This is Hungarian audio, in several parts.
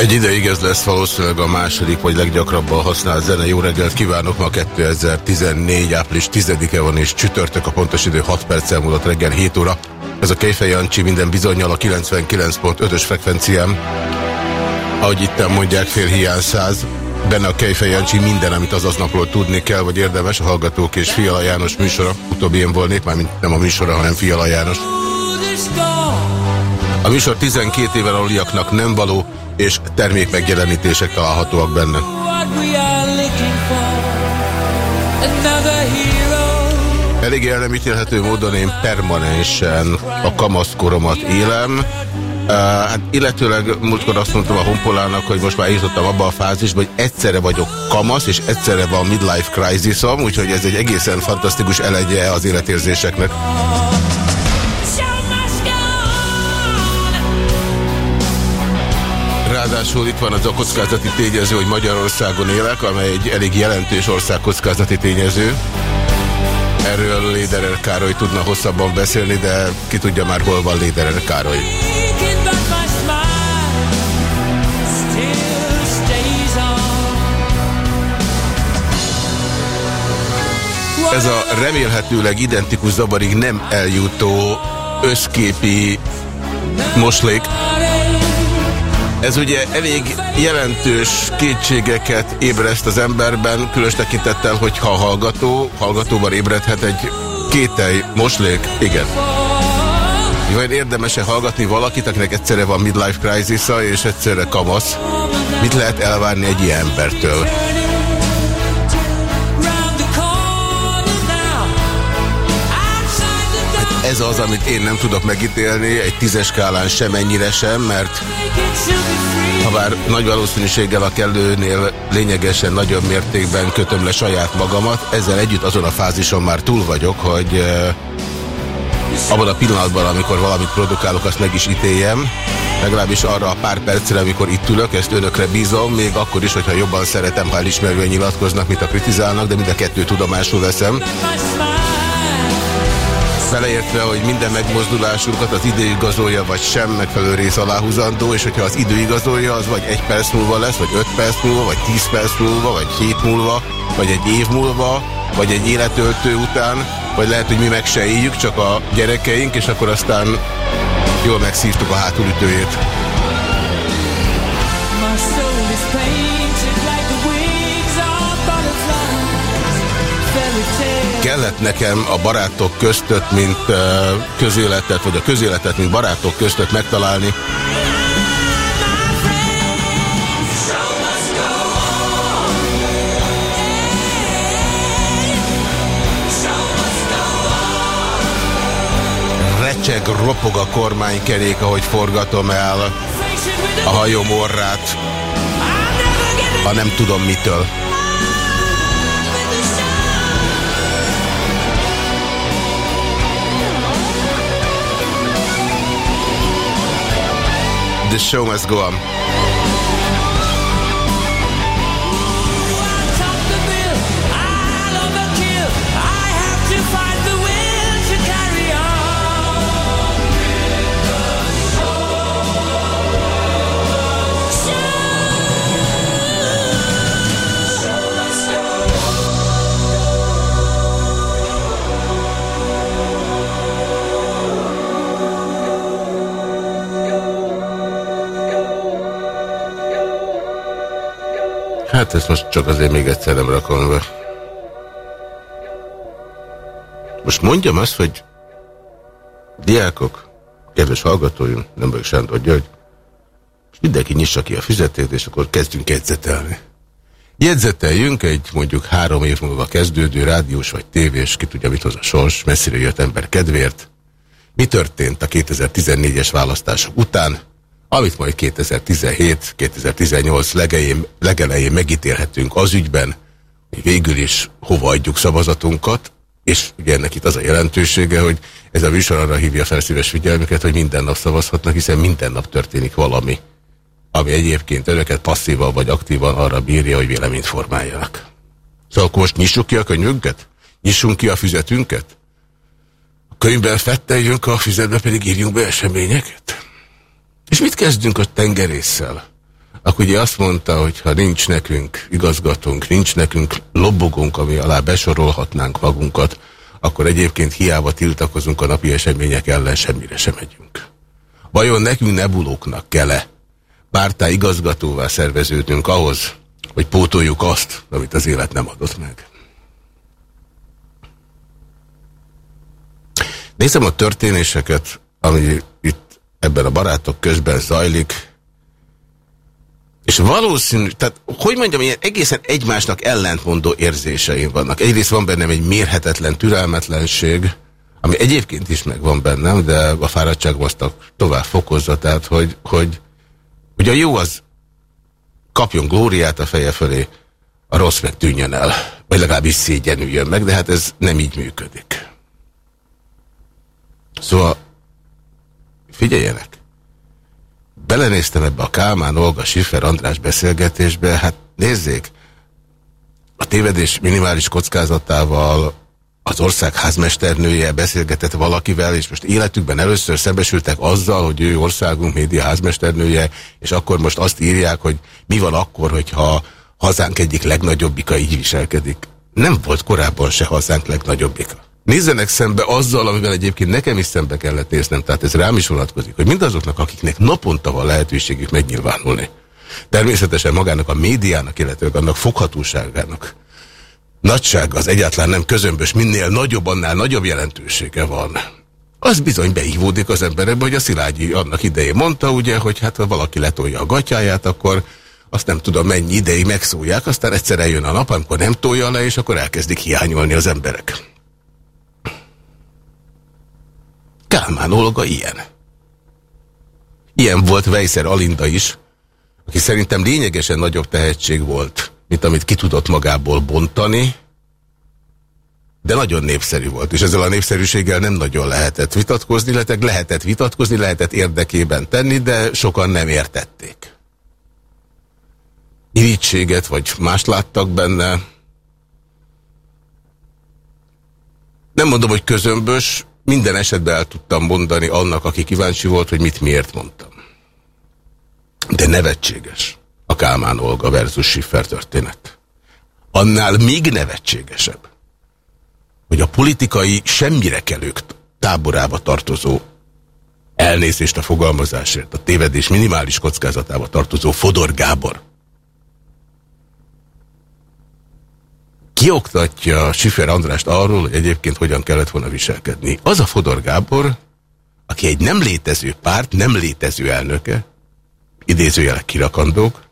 Egy ideig ez lesz valószínűleg a második vagy leggyakrabban használt zene. Jó reggelt kívánok! Ma 2014. április 10-e van és csütörtök a pontos idő 6 perccel múlott reggel 7 óra. Ez a Kejfej Jancsi minden bizonyal a 99.5-ös frekvenciám. Ahogy itt mondják, fél hiány száz. Benne a Kejfej Jancsi minden, amit az aznapról tudni kell, vagy érdemes a Hallgatók és Fiala János műsora. Utóbbi én volnék, mármint nem a műsora, hanem Fiala János. A műsor 12 éven aluliaknak nem való, és termékmegjelenítések találhatóak benne. Elég el nem ítélhető módon én permanensen a kamaszkoromat élem. Uh, hát illetőleg múltkor azt mondtam a honpolának, hogy most már eljutottam abba a fázisba, hogy egyszerre vagyok kamasz, és egyszerre van midlife crisis-om, úgyhogy ez egy egészen fantasztikus elegye az életérzéseknek. Ráadásul itt van az a kockázati tényező, hogy Magyarországon élek, amely egy elég jelentős ország kockázati tényező. Erről Léderer Károly tudna hosszabban beszélni, de ki tudja már, hol van Léderer Károly. Ez a remélhetőleg identikus zavarig nem eljutó összképi moslék. Ez ugye elég jelentős kétségeket ébreszt az emberben, különös tekintettel, hogy ha hallgató, hallgatóban ébredhet egy kételj, moslék, igen. Vagy érdemes-e hallgatni valakit, akinek egyszerre van midlife crisis és egyszerre kamasz? Mit lehet elvárni egy ilyen embertől? Ez az, amit én nem tudok megítélni, egy tízes skálán sem ennyire sem, mert ha bár nagy valószínűséggel a kellőnél lényegesen nagyobb mértékben kötöm le saját magamat, ezzel együtt azon a fázison már túl vagyok, hogy eh, abban a pillanatban, amikor valamit produkálok, azt meg is ítéljem, legalábbis arra a pár percre, amikor itt ülök, ezt önökre bízom, még akkor is, hogyha jobban szeretem, ha elismerően nyilatkoznak, mint a kritizálnak, de mind a kettő tudomásul veszem. Beleértve, hogy minden megmozdulásunkat az idő igazolja, vagy sem megfelelő rész aláhúzandó, és hogyha az idő igazolja, az vagy egy perc múlva lesz, vagy öt perc múlva, vagy tíz perc múlva, vagy hét múlva, vagy egy év múlva, vagy egy életöltő után, vagy lehet, hogy mi meg se éljük, csak a gyerekeink, és akkor aztán jól megszívtuk a hátulütőjét. My soul is Kellett nekem a barátok köztött, mint közéletet, vagy a közéletet, mint barátok köztött megtalálni. recseg, ropog a kormánykerék, ahogy forgatom el a hajom orrát, ha nem tudom mitől. The show must go on. Hát ezt most csak azért még egyszer nem rakom be. Most mondjam azt, hogy diákok, kedves hallgatóim, nem vagyok Sándor György, és mindenki nyissa ki a fizetét, és akkor kezdjünk jegyzetelni. Jegyzeteljünk egy mondjuk három év múlva kezdődő rádiós vagy tévés, ki tudja mit hoz a sors, messzire jött ember kedvéért. Mi történt a 2014-es választások után? Amit majd 2017-2018 legelején, legelején megítélhetünk az ügyben, hogy végül is hova adjuk szavazatunkat, és ugye ennek itt az a jelentősége, hogy ez a műsor arra hívja fel szíves figyelmüket, hogy minden nap szavazhatnak, hiszen minden nap történik valami, ami egyébként önöket passzívan vagy aktívan arra bírja, hogy véleményt formáljanak. Szóval akkor most nyissuk ki a könyvünket? Nyissunk ki a füzetünket? A könyvben fetteljünk, a füzetbe pedig írjunk be eseményeket? És mit kezdünk a tengerésszel? akkor ugye azt mondta, hogy ha nincs nekünk igazgatónk, nincs nekünk lobbogunk, ami alá besorolhatnánk magunkat, akkor egyébként hiába tiltakozunk a napi események ellen, semmire sem megyünk. Vajon nekünk nebulóknak kell-e pártá igazgatóvá szerveződnünk ahhoz, hogy pótoljuk azt, amit az élet nem adott meg? Nézem a történéseket, ami itt ebben a barátok közben zajlik, és valószínű, tehát hogy mondjam, ilyen egészen egymásnak ellentmondó érzéseim vannak. Egyrészt van bennem egy mérhetetlen türelmetlenség, ami egyébként is megvan bennem, de a fáradtság azt tovább fokozza, tehát hogy, hogy, hogy a jó az kapjon glóriát a feje fölé, a rossz meg tűnjön el, vagy legalábbis szégyenüljön meg, de hát ez nem így működik. Szóval figyeljenek, belenéztem ebbe a Kálmán Olga Schiffer András beszélgetésbe, hát nézzék, a tévedés minimális kockázatával az ország házmesternője beszélgetett valakivel, és most életükben először szembesültek azzal, hogy ő országunk média házmesternője, és akkor most azt írják, hogy mi van akkor, hogyha hazánk egyik legnagyobbika így viselkedik. Nem volt korábban se hazánk legnagyobbika. Nézzenek szembe azzal, amivel egyébként nekem is szembe kellett néznem, tehát ez rám is vonatkozik, hogy mindazoknak, akiknek naponta van lehetőségük megnyilvánulni. Természetesen magának a médiának, illetve annak foghatóságának. Nagyság az egyáltalán nem közömbös, minél nagyobb, annál nagyobb jelentősége van. Az bizony beívódik az emberekbe, hogy a Szilágyi annak idején mondta, ugye, hogy hát ha valaki letolja a gatyáját, akkor azt nem tudom mennyi ideig megszólják, aztán egyszer eljön a nap, amikor nem tolja le, és akkor elkezdik hiányolni az emberek. Kálmán Olga ilyen. Ilyen volt Vejszer Alinda is, aki szerintem lényegesen nagyobb tehetség volt, mint amit ki tudott magából bontani, de nagyon népszerű volt, és ezzel a népszerűséggel nem nagyon lehetett vitatkozni, lehetett, lehetett vitatkozni, lehetett érdekében tenni, de sokan nem értették. Irítséget vagy mást láttak benne. Nem mondom, hogy közömbös, minden esetben el tudtam mondani annak, aki kíváncsi volt, hogy mit miért mondtam. De nevetséges a Kálmán Olga versus Schiffer történet. Annál még nevetségesebb, hogy a politikai semmire kelők táborába tartozó elnézést a fogalmazásért, a tévedés minimális kockázatába tartozó Fodor Gábor kioktatja Sifer Andrást arról, hogy egyébként hogyan kellett volna viselkedni. Az a Fodor Gábor, aki egy nem létező párt, nem létező elnöke, idézőjelek kirakandók,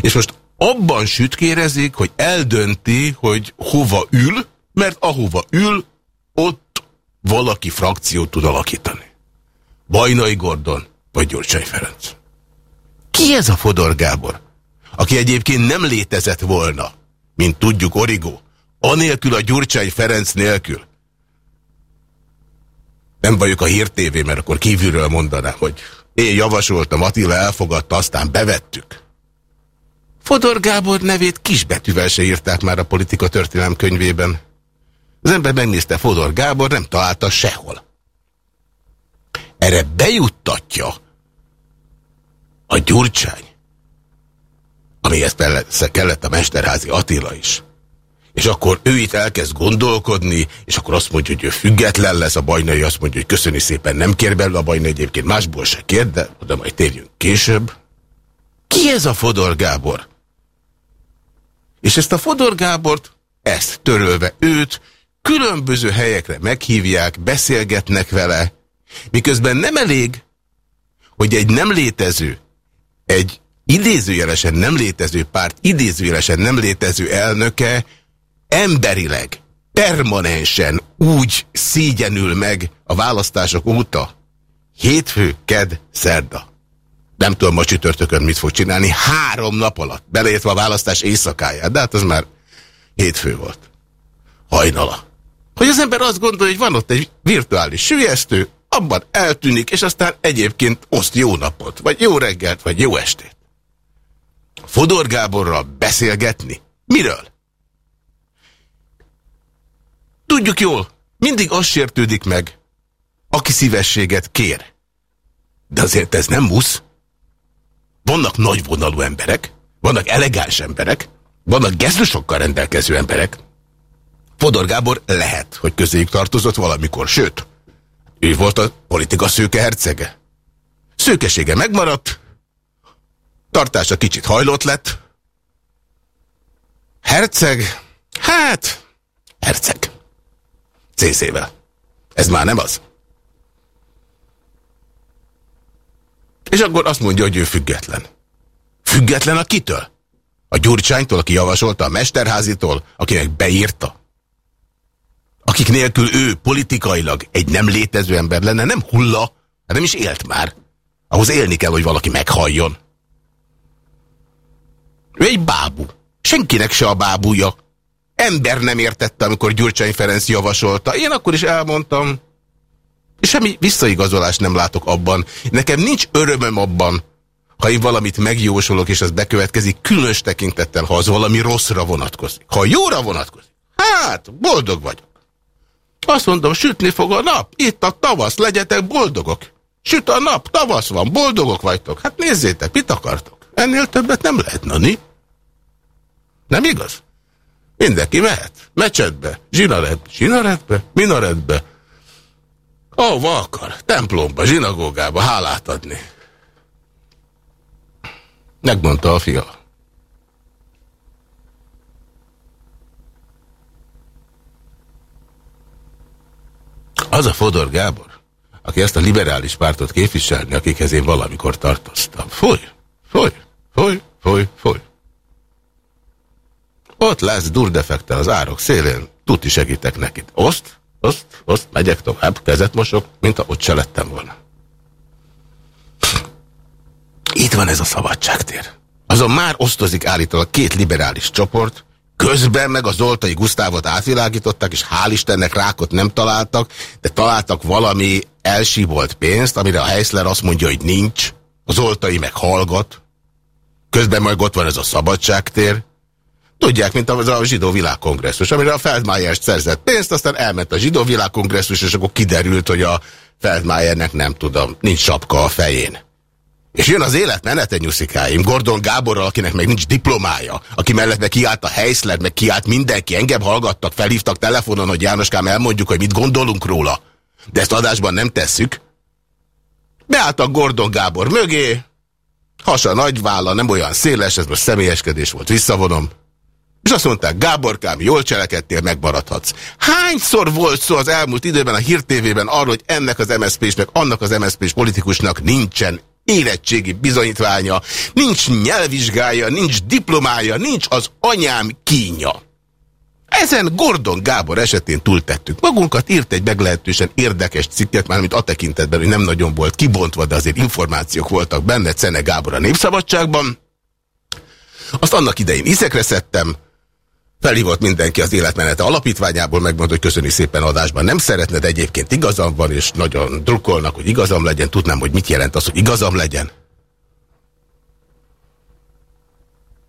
és most abban sütkérezik, hogy eldönti, hogy hova ül, mert ahova ül, ott valaki frakciót tud alakítani. Bajnai Gordon vagy Gyurcsány Ferenc. Ki ez a Fodor Gábor? Aki egyébként nem létezett volna mint tudjuk Origó, anélkül a Gyurcsány Ferenc nélkül. Nem vagyok a hírtévé, mert akkor kívülről mondanám, hogy én javasoltam, Attila elfogadta, aztán bevettük. Fodor Gábor nevét kisbetűvel se írták már a politika történelem könyvében. Az ember megnézte Fodor Gábor, nem találta sehol. Erre bejuttatja a Gyurcsány, amihez persze kellett a Mesterházi Attila is. És akkor ő itt elkezd gondolkodni, és akkor azt mondja, hogy ő független lesz, a bajnai azt mondja, hogy köszöni szépen, nem kér belőle a bajnai, egyébként másból se kér, de oda majd térjünk később. Ki ez a Fodor Gábor? És ezt a Fodor Gábort, ezt törölve őt, különböző helyekre meghívják, beszélgetnek vele, miközben nem elég, hogy egy nem létező, egy idézőjelesen nem létező párt, idézőjelesen nem létező elnöke emberileg, permanensen úgy szégyenül meg a választások óta. Hétfő, ked, szerda. Nem tudom, ma csütörtökön mit fog csinálni. Három nap alatt, beleértve a választás éjszakáját, de hát az már hétfő volt. Hajnala. Hogy az ember azt gondolja, hogy van ott egy virtuális sülyeztő, abban eltűnik, és aztán egyébként oszt jó napot, vagy jó reggelt, vagy jó estét. Fodor Gáborral beszélgetni? Miről? Tudjuk jól, mindig az sértődik meg, aki szívességet kér. De azért ez nem musz. vannak nagyvonalú emberek, vannak elegáns emberek, vannak gesztusokkal rendelkező emberek. Fodor Gábor lehet, hogy közéjük tartozott valamikor, sőt, ő volt a politika szőke hercege. Szőkesége megmaradt, tartása kicsit hajlott lett. Herceg? Hát, herceg. CC-vel. Ez már nem az. És akkor azt mondja, hogy ő független. Független a kitől? A Gyurcsánytól, aki javasolta, a Mesterházitól, akinek beírta? Akik nélkül ő politikailag egy nem létező ember lenne, nem hulla, hát nem is élt már. Ahhoz élni kell, hogy valaki meghalljon. Ő egy bábú. Senkinek se a bábúja. Ember nem értette, amikor Gyurcsány Ferenc javasolta. Én akkor is elmondtam. És semmi visszaigazolást nem látok abban. Nekem nincs örömöm abban, ha én valamit megjósolok, és az bekövetkezik, különös tekintettel, ha az valami rosszra vonatkozik. Ha jóra vonatkozik, hát boldog vagyok. Azt mondom, sütni fog a nap, itt a tavasz, legyetek boldogok. Süt a nap, tavasz van, boldogok vagytok. Hát nézzétek, mit akartok? Ennél többet nem lehet, nani. Nem igaz? Mindenki mehet. Mecsetbe, zsinaretbe, zsinaretbe, minaretbe. Ahova akar. Templomba, zsinagógába hálát adni. Megmondta a fia. Az a Fodor Gábor, aki ezt a liberális pártot képviselni, akikhez én valamikor tartoztam. Foly, foly, foly, foly, foly. Ott lesz durdefektel az árok szélén, tuti segítek neki. Oszt, oszt, oszt, megyek tovább, kezet mosok, mint ha ott se lettem volna. Itt van ez a szabadságtér. Azon már osztozik állítólag két liberális csoport, közben meg a Zoltai Gusztávot átvilágították, és hál' Istennek rákot nem találtak, de találtak valami elsíbolt pénzt, amire a Heisler azt mondja, hogy nincs, a Zoltai meg hallgat, közben majd ott van ez a szabadságtér, Tudják, mint az a zsidó világkongresszus, amire a Feldmájert szerzett pénzt, aztán elment a zsidó világkongresszus, és akkor kiderült, hogy a Feldmájernek nem tudom, nincs sapka a fején. És jön az élet menete, nyuszikáim, Gordon Gáborral, akinek meg nincs diplomája, aki mellett meg kiállt a Heisler, meg kiállt mindenki, engem hallgattak, felhívtak telefonon, hogy Jánoskám elmondjuk, hogy mit gondolunk róla. De ezt adásban nem tesszük. Beálltak Gordon Gábor mögé, hasa nagy válla, nem olyan széles, ez most személyeskedés volt, visszavonom. És azt mondták, Gáborkám, jól cselekedtél, megmaradhatsz. Hányszor volt szó az elmúlt időben a hírtévében arról, hogy ennek az MSZP-snek, annak az MSZP-s politikusnak nincsen érettségi bizonyítványa, nincs nyelvvizsgája, nincs diplomája, nincs az anyám kínja. Ezen Gordon Gábor esetén túltettük magunkat, írt egy meglehetősen érdekes cikket, már mint a tekintetben, hogy nem nagyon volt kibontva, de azért információk voltak benne Cene Gábor a Népszabadságban. Azt annak idején iszekre szedtem, Felhívott mindenki az életmenete alapítványából, megmondta, hogy köszöni szépen adásban. Nem szeretned, egyébként igazam van, és nagyon drukkolnak, hogy igazam legyen. Tudnám, hogy mit jelent az, hogy igazam legyen.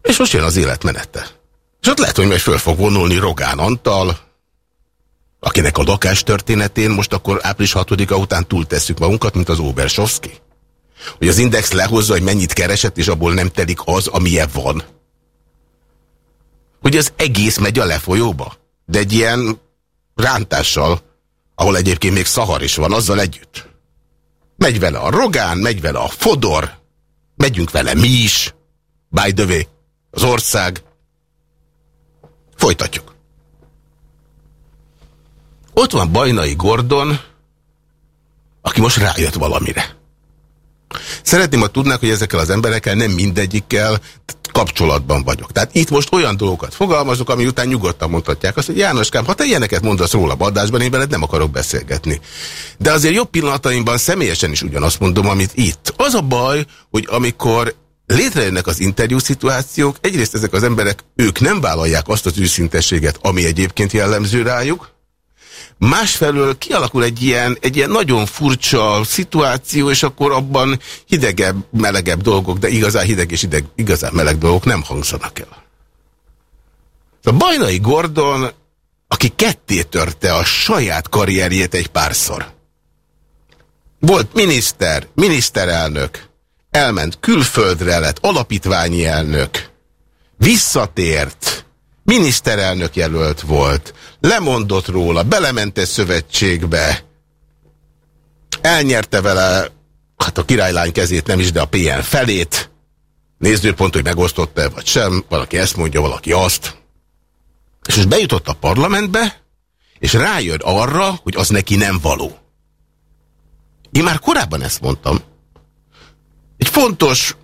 És most jön az életmenete. És ott lehet, hogy majd föl fog vonulni Rogán Antal, akinek a lakás történetén most akkor április 6-a után túltesszük magunkat, mint az Obersovski. Hogy az Index lehozza, hogy mennyit keresett, és abból nem telik az, amilyen van hogy az egész megy a lefolyóba. De egy ilyen rántással, ahol egyébként még szahar is van, azzal együtt. Megy vele a Rogán, megy vele a Fodor, megyünk vele mi is, by the way, az ország. Folytatjuk. Ott van Bajnai Gordon, aki most rájött valamire. Szeretném, ha tudnák, hogy ezekkel az emberekkel nem mindegyikkel kapcsolatban vagyok. Tehát itt most olyan dolgokat fogalmazok, ami után nyugodtan mondhatják azt, hogy Jánoskám, ha te ilyeneket mondasz róla adásban, én veled nem akarok beszélgetni. De azért jobb pillanataimban személyesen is ugyanazt mondom, amit itt. Az a baj, hogy amikor létrejönnek az interjú szituációk, egyrészt ezek az emberek, ők nem vállalják azt az őszintességet, ami egyébként jellemző rájuk, Másfelől kialakul egy ilyen, egy ilyen nagyon furcsa szituáció, és akkor abban hidegebb, melegebb dolgok, de igazán hideg és hideg, igazán meleg dolgok nem hangzanak el. A Bajnai Gordon, aki ketté törte a saját karrierjét egy párszor. Volt miniszter, miniszterelnök, elment külföldre, lett alapítványi elnök, visszatért, miniszterelnök jelölt volt, lemondott róla, belement egy szövetségbe, elnyerte vele, hát a királylány kezét nem is, de a PN felét, nézőpont, hogy megosztotta-e vagy sem, valaki ezt mondja, valaki azt. És most bejutott a parlamentbe, és rájön arra, hogy az neki nem való. Én már korábban ezt mondtam. Egy fontos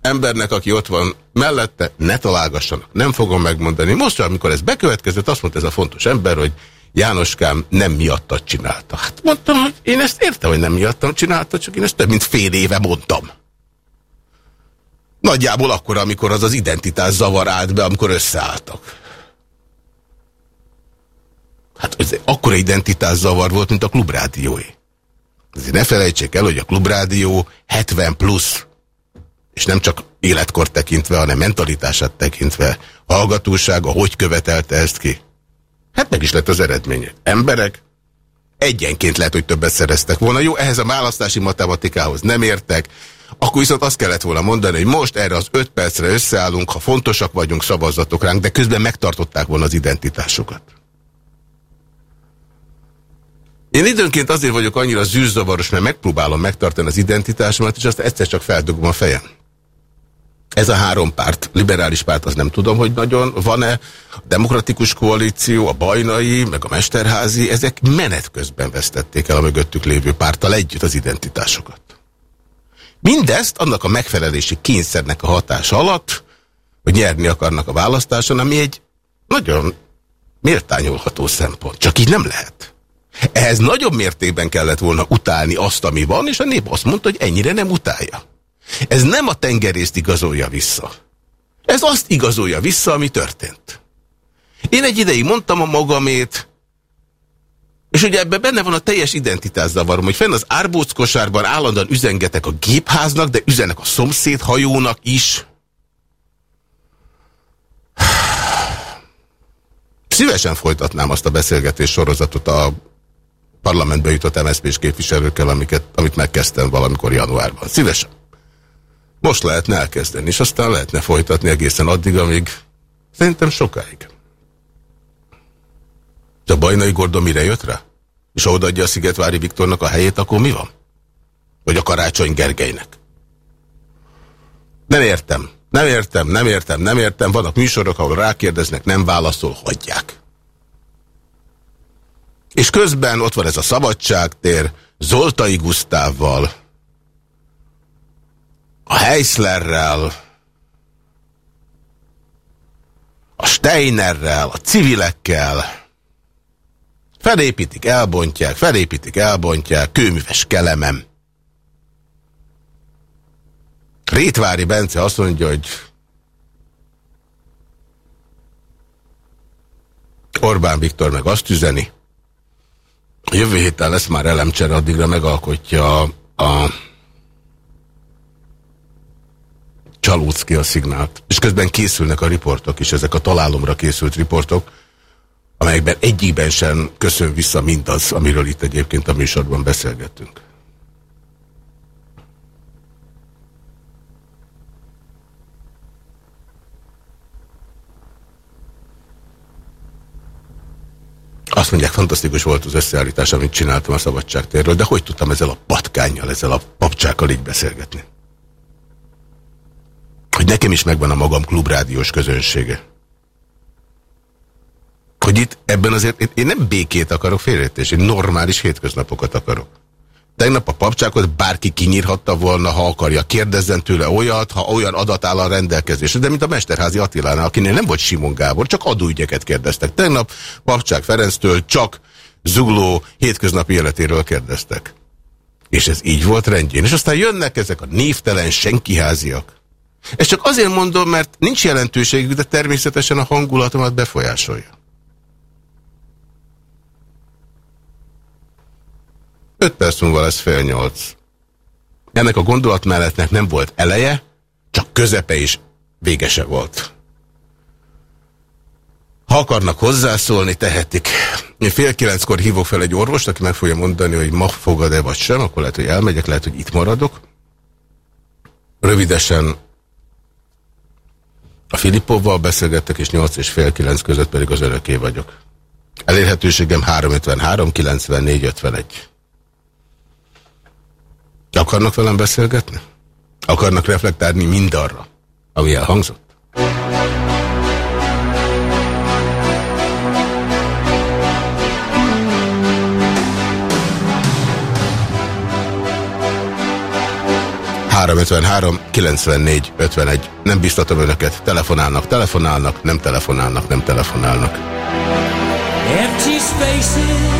embernek, aki ott van mellette, ne találgassanak. Nem fogom megmondani. Most, amikor ez bekövetkezett, azt mondta ez a fontos ember, hogy Jánoskám nem miattad csinálta. Hát mondtam, hogy én ezt értem, hogy nem miattam csinálta, csak én ezt több mint fél éve mondtam. Nagyjából akkor, amikor az az identitás zavar állt be, amikor összeálltak. Hát ez akkora identitás zavar volt, mint a klubrádiói. Ezért ne felejtsék el, hogy a klubrádió 70 plusz, és nem csak életkor tekintve, hanem mentalitását tekintve, hallgatósága hogy követelte ezt ki. Hát meg is lett az eredménye. Emberek egyenként lehet, hogy többet szereztek volna. Jó, ehhez a választási matematikához nem értek, akkor viszont azt kellett volna mondani, hogy most erre az öt percre összeállunk, ha fontosak vagyunk, szavazzatok ránk, de közben megtartották volna az identitásokat. Én időnként azért vagyok annyira zűrzavaros, mert megpróbálom megtartani az identitásomat, és azt egyszer csak feldugom a fejem. Ez a három párt, liberális párt, az nem tudom, hogy nagyon van-e. A demokratikus koalíció, a bajnai, meg a mesterházi, ezek menet közben vesztették el a mögöttük lévő párttal együtt az identitásokat. Mindezt annak a megfelelési kényszernek a hatása alatt, hogy nyerni akarnak a választáson, ami egy nagyon méltányolható szempont. Csak így nem lehet. Ehhez nagyobb mértékben kellett volna utálni azt, ami van, és a nép azt mondta, hogy ennyire nem utálja. Ez nem a tengerészt igazolja vissza. Ez azt igazolja vissza, ami történt. Én egy ideig mondtam a magamét, és ugye ebben benne van a teljes identitászavarom, hogy fenn az árbóckosárban állandóan üzengetek a gépháznak, de üzenek a szomszéd hajónak is. Szívesen folytatnám azt a beszélgetés sorozatot a parlamentbe jutott MSZP-s képviselőkkel, amiket, amit megkezdtem valamikor januárban. Szívesen. Most lehetne elkezdeni, és aztán lehetne folytatni egészen addig, amíg szerintem sokáig. De a Bajnai Gordon mire jött rá? És ha odaadja a Szigetvári Viktornak a helyét, akkor mi van? Vagy a Karácsony Gergelynek? Nem értem. Nem értem, nem értem, nem értem. Vannak műsorok, ahol rákérdeznek, nem válaszol, hagyják. És közben ott van ez a szabadságtér, Zoltai Gusztávval, a Heislerrel, a Steinerrel, a civilekkel, felépítik, elbontják, felépítik, elbontják, kőműves kelemem. Rétvári Bence azt mondja, hogy Orbán Viktor meg azt üzeni, Jövő héten lesz már elemcsere, addigra megalkotja a Csalócki a szignált. És közben készülnek a riportok is, ezek a találomra készült riportok, amelyekben egyikben sem köszön vissza mindaz, amiről itt egyébként a műsorban beszélgettünk. Azt mondják, fantasztikus volt az összeállítás, amit csináltam a szabadságtérről, de hogy tudtam ezzel a patkányjal, ezzel a papcsákkal így beszélgetni? Hogy nekem is megvan a magam klubrádiós közönsége. Hogy itt ebben azért, én nem békét akarok félretés, én normális hétköznapokat akarok. Tegnap a papcsákot bárki kinyírhatta volna, ha akarja. Kérdezzen tőle olyat, ha olyan adat áll a rendelkezésre. De mint a Mesterházi Attilánál, akinél nem volt Simon Gábor, csak adóügyeket kérdeztek. Tegnap papcsák Ferenctől csak zugló hétköznapi életéről kérdeztek. És ez így volt rendjén. És aztán jönnek ezek a névtelen senkiháziak. Ezt csak azért mondom, mert nincs jelentőségük, de természetesen a hangulatomat befolyásolja. 5 perc múlva lesz fél nyolc. Ennek a gondolatmenetnek nem volt eleje, csak közepe is végese volt. Ha akarnak hozzászólni, tehetik. Én fél kilenckor hívok fel egy orvost, aki meg fogja mondani, hogy ma fogad-e vagy sem, akkor lehet, hogy elmegyek, lehet, hogy itt maradok. Rövidesen a Filippovval beszélgettek, és 8 és fél 9 között pedig az öröké vagyok. Elérhetőségem 353 94 51. Akarnak velem beszélgetni? Akarnak reflektálni mindarra, ami elhangzott? Három 94 51. Nem biztatom önöket. Telefonálnak, telefonálnak, nem telefonálnak, nem telefonálnak. Empty spaces,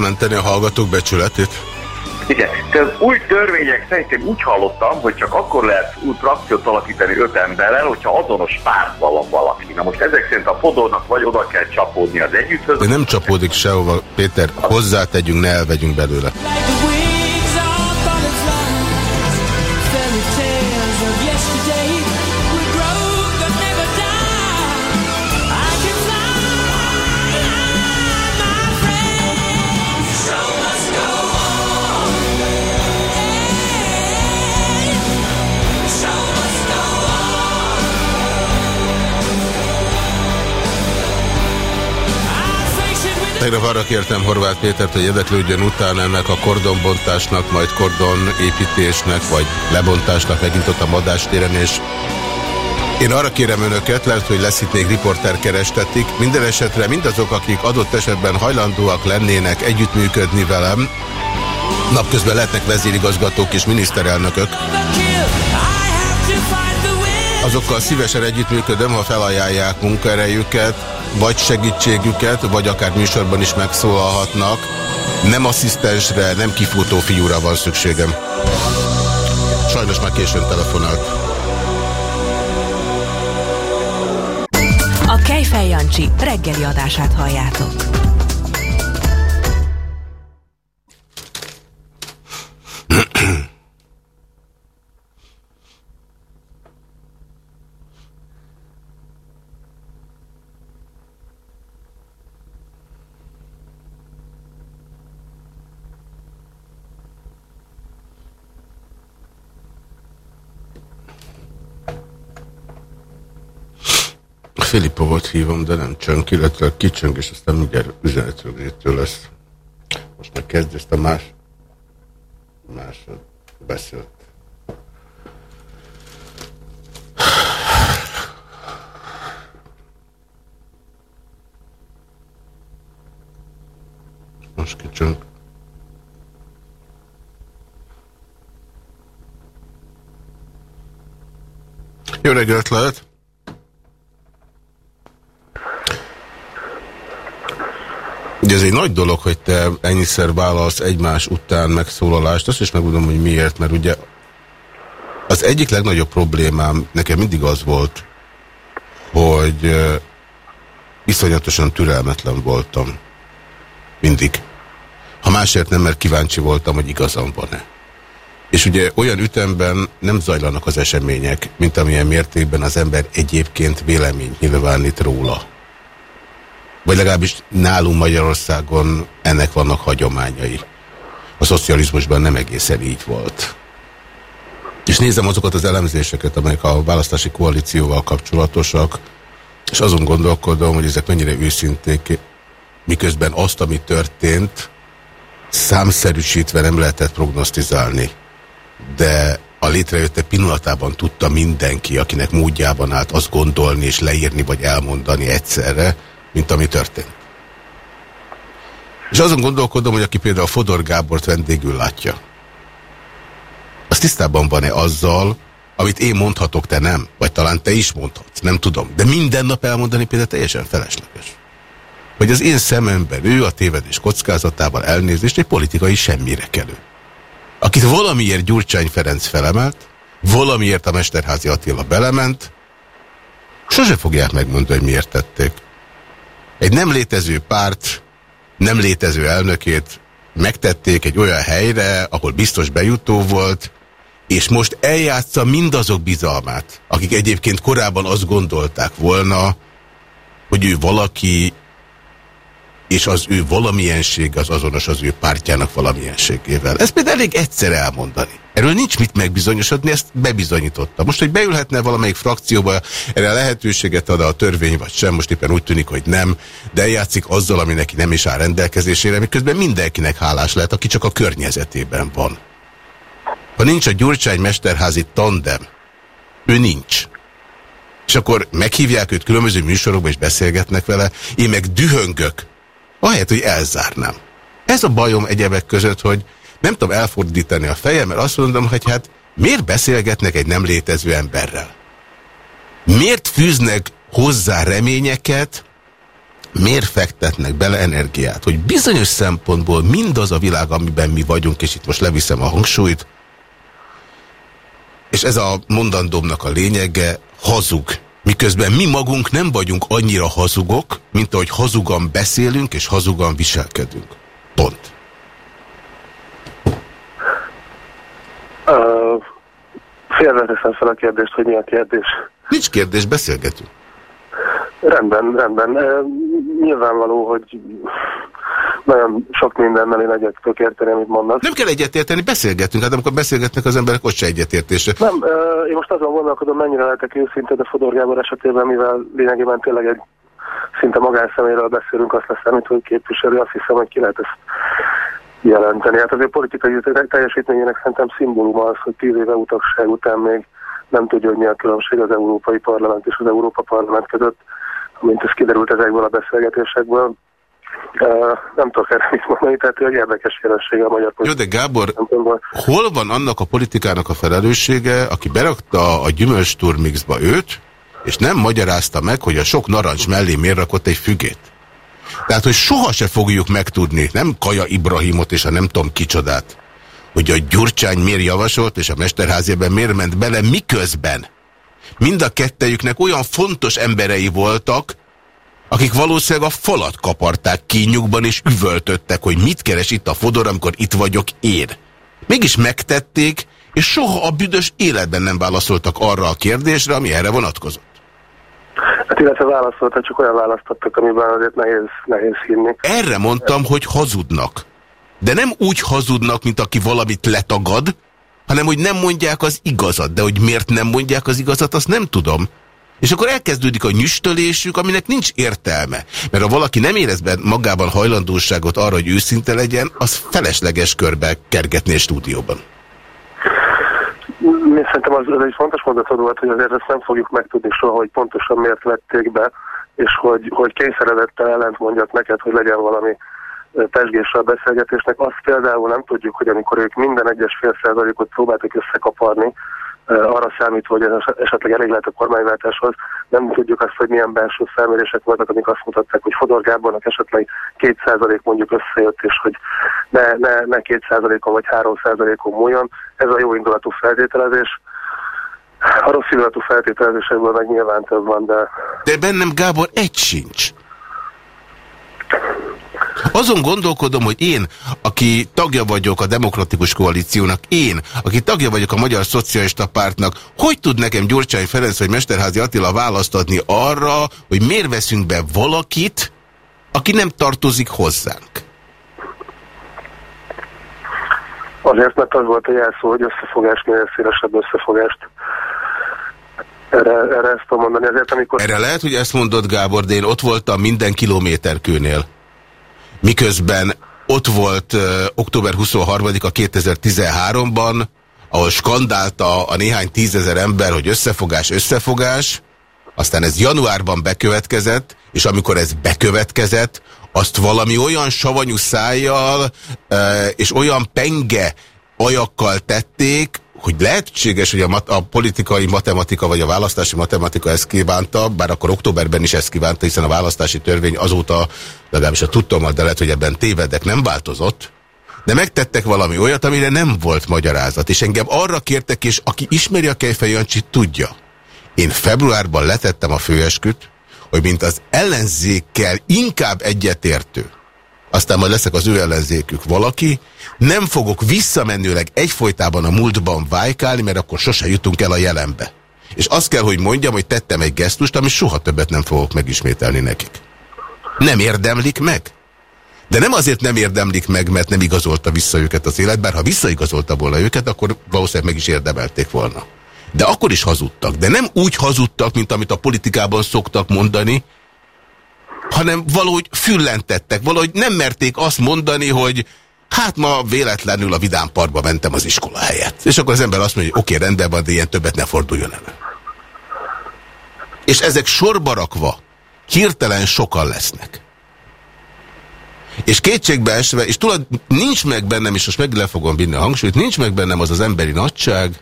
Akarod menteni a hallgatók becsületét? Igen, az új törvények szerintem úgy hallottam, hogy csak akkor lehet új frakciót alakítani öt emberrel, hogyha azonos párt van valaki. Na most ezek szerint a Fodornak vagy oda kell csapódni az együtthöz. De nem csapódik sehova, Péter, hozzátegyünk, ne elvegyünk belőle. Tegnap arra kértem Horváth Pétert, hogy érdeklődjön utána ennek a kordonbontásnak, majd kordonépítésnek, vagy lebontásnak megint ott a madástéren, és én arra kérem önöket, lehet, hogy lesz itt még riporter kerestetik, minden esetre mindazok, akik adott esetben hajlandóak lennének együttműködni velem, napközben lehetnek vezérigazgatók és miniszterelnökök, azokkal szívesen együttműködöm, ha felajánlják munkaerejüket, vagy segítségüket, vagy akár műsorban is megszólalhatnak. Nem asszisztensre, nem kifutó fiúra van szükségem. Sajnos már későn telefonált. A Kejfel Jancsi reggeli adását halljátok. Filipovot hívom, de nem csönk, illetve kicsönk, és aztán mindjárt üzenetrögzítő lesz. Most meg kezd ezt a más... másod beszélt. Most kicsönk. Jó reggelt lehet! Ugye ez egy nagy dolog, hogy te ennyiszer vállalsz egymás után megszólalást. Azt is megmondom, hogy miért, mert ugye az egyik legnagyobb problémám nekem mindig az volt, hogy iszonyatosan türelmetlen voltam. Mindig. Ha másért nem, mert kíváncsi voltam, hogy igazam van-e. És ugye olyan ütemben nem zajlanak az események, mint amilyen mértékben az ember egyébként véleményt nyilvánít róla. Vagy legalábbis nálunk Magyarországon ennek vannak hagyományai. A szocializmusban nem egészen így volt. És nézem azokat az elemzéseket, amelyek a választási koalícióval kapcsolatosak, és azon gondolkodom, hogy ezek mennyire őszinték, miközben azt, ami történt, számszerűsítve nem lehetett prognosztizálni. De a létrejötte pillanatában tudta mindenki, akinek módjában állt azt gondolni és leírni vagy elmondani egyszerre, mint ami történt. És azon gondolkodom, hogy aki például Fodor Gábort vendégül látja, az tisztában van-e azzal, amit én mondhatok, te nem? Vagy talán te is mondhatsz, nem tudom. De minden nap elmondani például teljesen felesleges. Hogy az én szememben ő a tévedés kockázatával elnézést egy politikai semmire kelő. Akit valamiért Gyurcsány Ferenc felemelt, valamiért a Mesterházi Attila belement, sose fogják megmondani, hogy miért tették. Egy nem létező párt, nem létező elnökét megtették egy olyan helyre, ahol biztos bejutó volt, és most eljátsza mindazok bizalmát, akik egyébként korábban azt gondolták volna, hogy ő valaki, és az ő valamienség az azonos az ő pártjának valamienségével. Ez például elég egyszer elmondani. Erről nincs mit megbizonyosodni, ezt bebizonyította. Most, hogy beülhetne valamelyik frakcióba, erre lehetőséget ad a törvény, vagy sem, most éppen úgy tűnik, hogy nem, de eljátszik azzal, ami neki nem is áll rendelkezésére, miközben mindenkinek hálás lehet, aki csak a környezetében van. Ha nincs a Gyurcsány Mesterházi tandem, ő nincs. És akkor meghívják őt különböző műsorokba, és beszélgetnek vele, én meg dühöngök, ahelyett, hogy elzárnám. Ez a bajom egyebek között, hogy nem tudom elfordítani a fejem, mert azt mondom, hogy hát miért beszélgetnek egy nem létező emberrel? Miért fűznek hozzá reményeket, miért fektetnek bele energiát, hogy bizonyos szempontból mindaz a világ, amiben mi vagyunk, és itt most leviszem a hangsúlyt, és ez a mondandómnak a lényege, hazug. Miközben mi magunk nem vagyunk annyira hazugok, mint ahogy hazugan beszélünk és hazugan viselkedünk. Pont. Uh, Félreteszem fel a kérdést, hogy mi a kérdés. Nincs kérdés, beszélgetünk. Rendben, rendben. Nyilvánvaló, hogy nagyon sok mindennel én egyet tudok érteni, amit mondasz. Nem kell egyetérteni, beszélgetünk. Hát amikor beszélgetnek az emberek, ott se egyetértésre. Nem, én most azon gondolkodom, mennyire lehetek őszinte, de Fodor Gábor esetében, mivel lényegében tényleg egy szinte magánszeméről beszélünk, azt lesz amit hogy képviselő, azt hiszem, hogy ki lehet ezt jelenteni. Hát azért politikai teljesítményének szerintem szimbóluma az, hogy tíz éve utasság után még nem tudja, hogy mi a különbség az Európai Parlament és az Európa Parlament között, amint ez kiderült ezekből a beszélgetésekből. Uh, nem tudok erre mit mondani, tehát egy érdekes jelenség a magyar Jó, de Gábor, hol van annak a politikának a felelőssége, aki berakta a gyümölcs turmixba őt, és nem magyarázta meg, hogy a sok narancs mellé miért rakott egy fügét? Tehát, hogy soha se fogjuk megtudni, nem Kaja Ibrahimot és a nem tudom kicsodát, hogy a Gyurcsány miért javasolt, és a Mesterházében miért ment bele, miközben mind a kettejüknek olyan fontos emberei voltak, akik valószínűleg a falat kaparták kínjukban, és üvöltöttek, hogy mit keres itt a fodor, amikor itt vagyok én. Mégis megtették, és soha a büdös életben nem válaszoltak arra a kérdésre, ami erre vonatkozott. Hát illetve válaszoltak, csak olyan választottak, amiben azért nehéz, nehéz hinni. Erre mondtam, hogy hazudnak. De nem úgy hazudnak, mint aki valamit letagad, hanem hogy nem mondják az igazat. De hogy miért nem mondják az igazat, azt nem tudom. És akkor elkezdődik a nyüstölésük, aminek nincs értelme. Mert ha valaki nem érez be magában hajlandóságot arra, hogy őszinte legyen, az felesleges körbe kergetni a stúdióban. Én szerintem az, az egy fontos mondatod volt, hogy azért ezt nem fogjuk megtudni soha, hogy pontosan miért vették be, és hogy, hogy kényszeredettel ellent mondjak neked, hogy legyen valami pesgésre a beszélgetésnek. Azt például nem tudjuk, hogy amikor ők minden egyes fél százalékot próbáltak összekaparni, arra számítva, hogy ez esetleg elég lehet a kormányváltáshoz. Nem tudjuk azt, hogy milyen belső felmérések voltak, amik azt mutatták, hogy Fodor Gábornak esetleg 2% mondjuk összejött, és hogy ne, ne, ne 2%-on vagy 3%-on múljon. Ez a jó indulatú feltételezés. A rossz indulatú feltételezésekből meg nyilván több van, de... De bennem Gábor egy sincs. Azon gondolkodom, hogy én, aki tagja vagyok a Demokratikus Koalíciónak, én, aki tagja vagyok a Magyar Szocialista Pártnak, hogy tud nekem Gyurcsány Ferenc vagy Mesterházi Attila választ adni arra, hogy miért veszünk be valakit, aki nem tartozik hozzánk? Azért, mert az volt a jelszó, hogy összefogás, minél szélesebb összefogást. Erre, erre ezt tudom mondani. Ezért, amikor... Erre lehet, hogy ezt mondott Gábor, de én ott voltam minden kilométerkőnél miközben ott volt uh, október 23-a 2013-ban, ahol skandálta a néhány tízezer ember, hogy összefogás, összefogás, aztán ez januárban bekövetkezett, és amikor ez bekövetkezett, azt valami olyan savanyú szájjal uh, és olyan penge ajakkal tették, hogy lehetséges, hogy a, mat a politikai matematika vagy a választási matematika ezt kívánta, bár akkor októberben is ezt kívánta, hiszen a választási törvény azóta, legalábbis a tudtom, de lehet, hogy ebben tévedek, nem változott, de megtettek valami olyat, amire nem volt magyarázat, és engem arra kértek, és aki ismeri a Kejfej Jancsit, tudja. Én februárban letettem a főesküt, hogy mint az ellenzékkel inkább egyetértő, aztán majd leszek az ő ellenzékük valaki, nem fogok visszamenőleg egyfolytában a múltban vájkálni, mert akkor sose jutunk el a jelenbe. És azt kell, hogy mondjam, hogy tettem egy gesztust, ami soha többet nem fogok megismételni nekik. Nem érdemlik meg. De nem azért nem érdemlik meg, mert nem igazolta vissza őket az élet, bár ha visszaigazolta volna őket, akkor valószínűleg meg is érdemelték volna. De akkor is hazudtak. De nem úgy hazudtak, mint amit a politikában szoktak mondani, hanem valahogy füllentettek, valahogy nem merték azt mondani, hogy hát ma véletlenül a Vidám Parkba mentem az iskola helyett. És akkor az ember azt mondja, hogy oké, okay, rendben van, de ilyen többet ne forduljon el. És ezek sorba rakva hirtelen sokan lesznek. És kétségbe esve, és tudod, nincs meg bennem, és most meg le fogom vinni a hangsúlyt, nincs meg bennem az az emberi nagyság,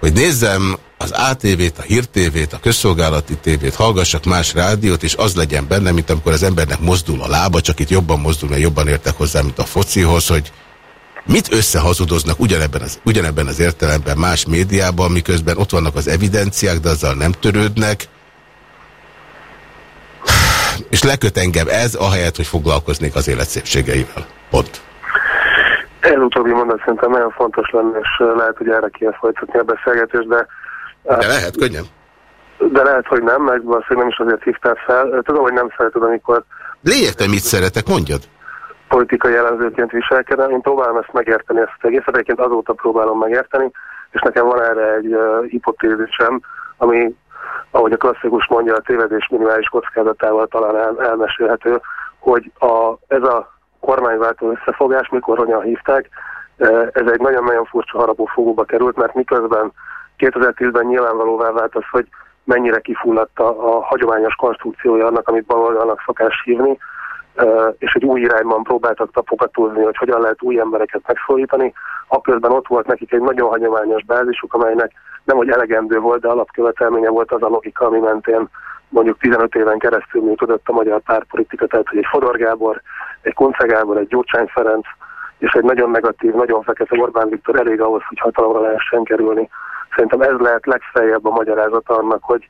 hogy nézzem az ATV-t, a hírtévét, a közszolgálati tévét, hallgassak más rádiót, és az legyen benne, mint amikor az embernek mozdul a lába, csak itt jobban mozdul, mert jobban értek hozzá, mint a focihoz, hogy mit összehazudoznak ugyanebben az, ugyanebben az értelemben más médiában, miközben ott vannak az evidenciák, de azzal nem törődnek, és leköt engem ez, ahelyett, hogy foglalkoznék az élet szépségeivel. Pont. Ez utóbbi mondat szerintem nagyon fontos lenne, és lehet, hogy erre kéne folytatni a beszélgetést, de... De lehet, könnyen. De lehet, hogy nem, meg valószínűleg nem is azért hívtál fel. Tudom, hogy nem szereted, amikor... Lényegtelen mit szeretek, mondjad? Politikai jellemzőként viselkedem. Én próbálom ezt megérteni, ezt egészet egyébként azóta próbálom megérteni, és nekem van erre egy uh, hipotézisem, ami, ahogy a klasszikus mondja, a tévedés minimális kockázatával talán el, elmesélhető, hogy a, ez a kormányváltó összefogás, mikor hogyan hívták, ez egy nagyon-nagyon furcsa harapófogóba került, mert miközben 2010-ben nyilvánvalóvá vált az, hogy mennyire kifulladt a, a hagyományos konstrukciója annak, amit baloldalnak szokás hívni, és egy új irányban próbáltak tapogatózni, hogy hogyan lehet új embereket megszólítani, akközben ott volt nekik egy nagyon hagyományos bázisuk, amelynek nem hogy elegendő volt, de alapkövetelménye volt az a logika, ami mentén mondjuk 15 éven keresztül működött a magyar pártpolitika, tehát hogy egy Fodor Gábor, egy Kunce Gábor, egy Gyurcsány Ferenc, és egy nagyon negatív, nagyon fekete Orbán Viktor elég ahhoz, hogy hatalomra lehessen kerülni. Szerintem ez lehet legfeljebb a magyarázata annak, hogy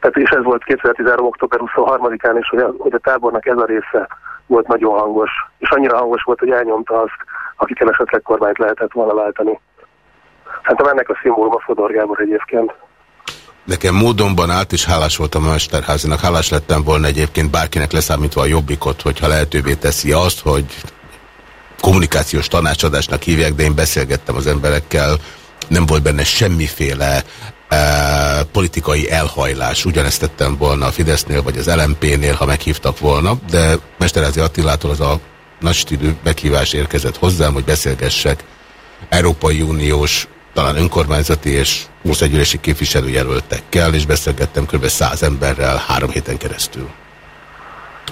tehát és ez volt 2013. október 23-án is, hogy a, hogy a tábornak ez a része volt nagyon hangos, és annyira hangos volt, hogy elnyomta azt, akikkel esetleg kormányt lehetett volna váltani. Szerintem ennek a szimbóluma Fodor Gábor egyébként. Nekem módonban állt, és hálás voltam a Mesterházinak. Hálás lettem volna egyébként bárkinek leszámítva a jobbikot, hogyha lehetővé teszi azt, hogy kommunikációs tanácsadásnak hívják, de én beszélgettem az emberekkel, nem volt benne semmiféle e, politikai elhajlás. Ugyanezt tettem volna a Fidesznél, vagy az LMP-nél, ha meghívtak volna, de Mesterházi Attilától az a nagy stílű meghívás érkezett hozzám, hogy beszélgessek Európai Uniós talán önkormányzati és országgyűlési képviselőjelöltekkel, és beszélgettem kb. száz emberrel három héten keresztül.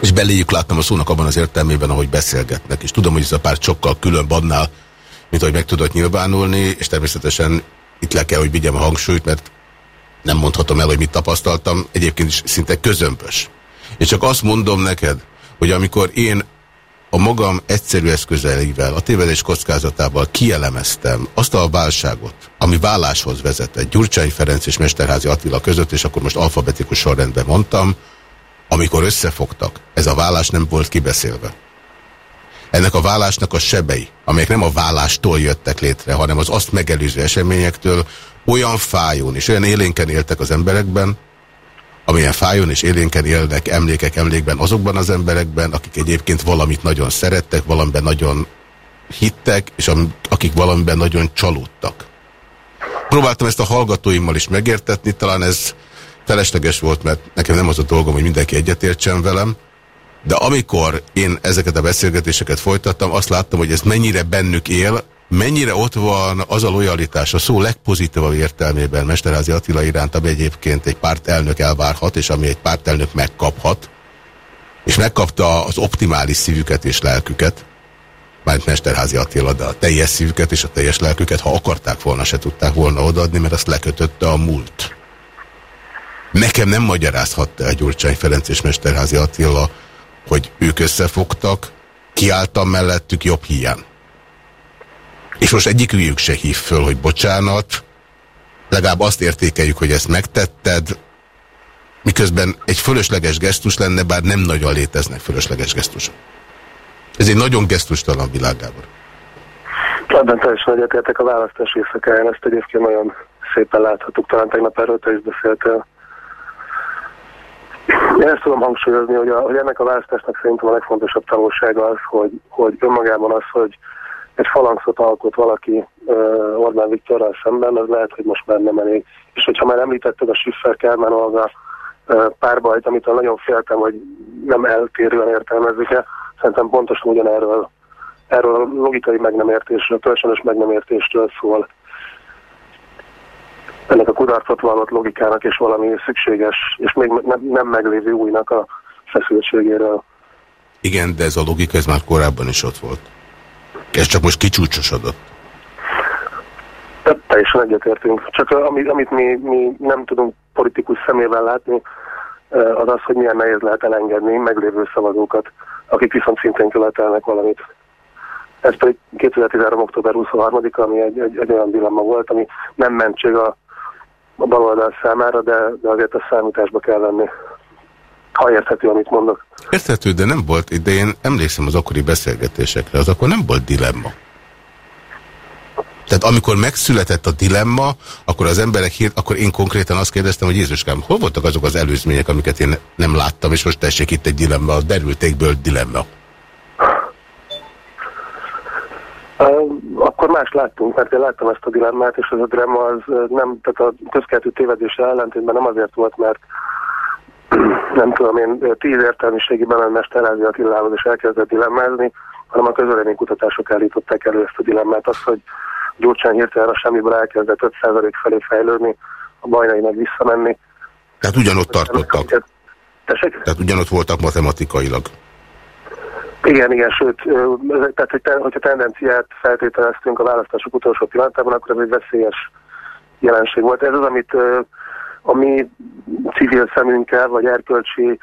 és beléjük láttam a szónak abban az értelmében, ahogy beszélgetnek, és tudom, hogy ez a párt sokkal különb annál, mint ahogy meg tudott nyilvánulni, és természetesen itt le kell, hogy vigyem a hangsúlyt, mert nem mondhatom el, hogy mit tapasztaltam, egyébként is szinte közömbös. És csak azt mondom neked, hogy amikor én a magam egyszerű eszközeivel, a tévedés kockázatával kielemeztem azt a válságot, ami válláshoz vezetett Gyurcsány Ferenc és Mesterházi Attila között, és akkor most alfabetikus sorrendben mondtam, amikor összefogtak, ez a vállás nem volt kibeszélve. Ennek a vállásnak a sebei, amelyek nem a vállástól jöttek létre, hanem az azt megelőző eseményektől olyan fájón és olyan élénken éltek az emberekben, amilyen fájon és élénken élnek emlékek emlékben azokban az emberekben, akik egyébként valamit nagyon szerettek, valamiben nagyon hittek, és akik valamiben nagyon csalódtak. Próbáltam ezt a hallgatóimmal is megértetni, talán ez felesleges volt, mert nekem nem az a dolgom, hogy mindenki egyetértsen velem, de amikor én ezeket a beszélgetéseket folytattam, azt láttam, hogy ez mennyire bennük él, mennyire ott van az a lojalitás a szó legpozitívabb értelmében Mesterházi Attila iránt, ami egyébként egy pártelnök elvárhat, és ami egy pártelnök megkaphat, és megkapta az optimális szívüket és lelküket, mármint Mesterházi Attila, de a teljes szívüket és a teljes lelküket, ha akarták volna, se tudták volna odaadni, mert azt lekötötte a múlt. Nekem nem magyarázhatta el Gyurcsány Ferenc és Mesterházi Attila, hogy ők összefogtak, kiálltam mellettük jobb hiány. És most egyikük se hív föl, hogy bocsánat, legalább azt értékeljük, hogy ezt megtetted, miközben egy fölösleges gesztus lenne, bár nem nagyon léteznek fölösleges gesztusok. Ez egy nagyon gesztustalan világában. Ebben teljesen egyetértek a választás éjszakáján, ezt egyébként nagyon szépen láthatjuk, talán tegnap erről te is beszéltél. Én ezt tudom hangsúlyozni, hogy, a, hogy ennek a választásnak szerintem a legfontosabb tanulsága az, hogy, hogy önmagában az, hogy egy falangszot alkot valaki uh, Orbán Viktorral szemben, az lehet, hogy most már nem elég. És hogyha már említetted a Schiffer Kármán Olga uh, párbajt, amit nagyon féltem, hogy nem eltérően értelmezik -e, szerintem pontosan ugyanerről erről a logikai meg nem értésről, kölcsönös meg nem értésről szól. Ennek a kudarcot vallott logikának és valami szükséges, és még nem, nem meglévő újnak a feszültségéről. Igen, de ez a logika, ez már korábban is ott volt. Ez csak most kicsúcsosodott. Tehát teljesen egyetértünk. Csak amit, amit mi, mi nem tudunk politikus szemével látni, az az, hogy milyen nehéz lehet elengedni meglévő szavazókat, akik viszont szintén követelnek valamit. Ez pedig 2013. október 23-a, ami egy, egy, egy olyan dilemma volt, ami nem mentség a, a baloldal számára, de, de azért a számításba kell venni ha érthető, amit mondok. Érthető, de nem volt idején, emlékszem az akkori beszélgetésekre, az akkor nem volt dilemma. Tehát amikor megszületett a dilemma, akkor az emberek hírt, akkor én konkrétan azt kérdeztem, hogy Jézuskám, hol voltak azok az előzmények, amiket én nem láttam, és most tessék itt egy dilemma, a derültékből dilemma. akkor más láttunk, mert én láttam ezt a dilemmát, és ez a dilemma az nem, tehát a közkeltő tévedése ellentétben nem azért volt, mert nem tudom én, tíz értelmiségi bement Mesterházi Attilához és elkezdett dilemmázni, hanem a közölemény kutatások állították elő ezt a dilemmát. Az, hogy Gyurcsán hirtelen a semmiből elkezdett 5% felé fejlődni, a bajnai meg visszamenni. Tehát ugyanott tartottak. Tessék? Tehát ugyanott voltak matematikailag. Igen, igen, sőt, tehát hogy te, hogyha tendenciát feltételeztünk a választások utolsó pillanatában, akkor ez egy veszélyes jelenség volt. Ez az, amit a mi civil szemünkkel, vagy erkölcsi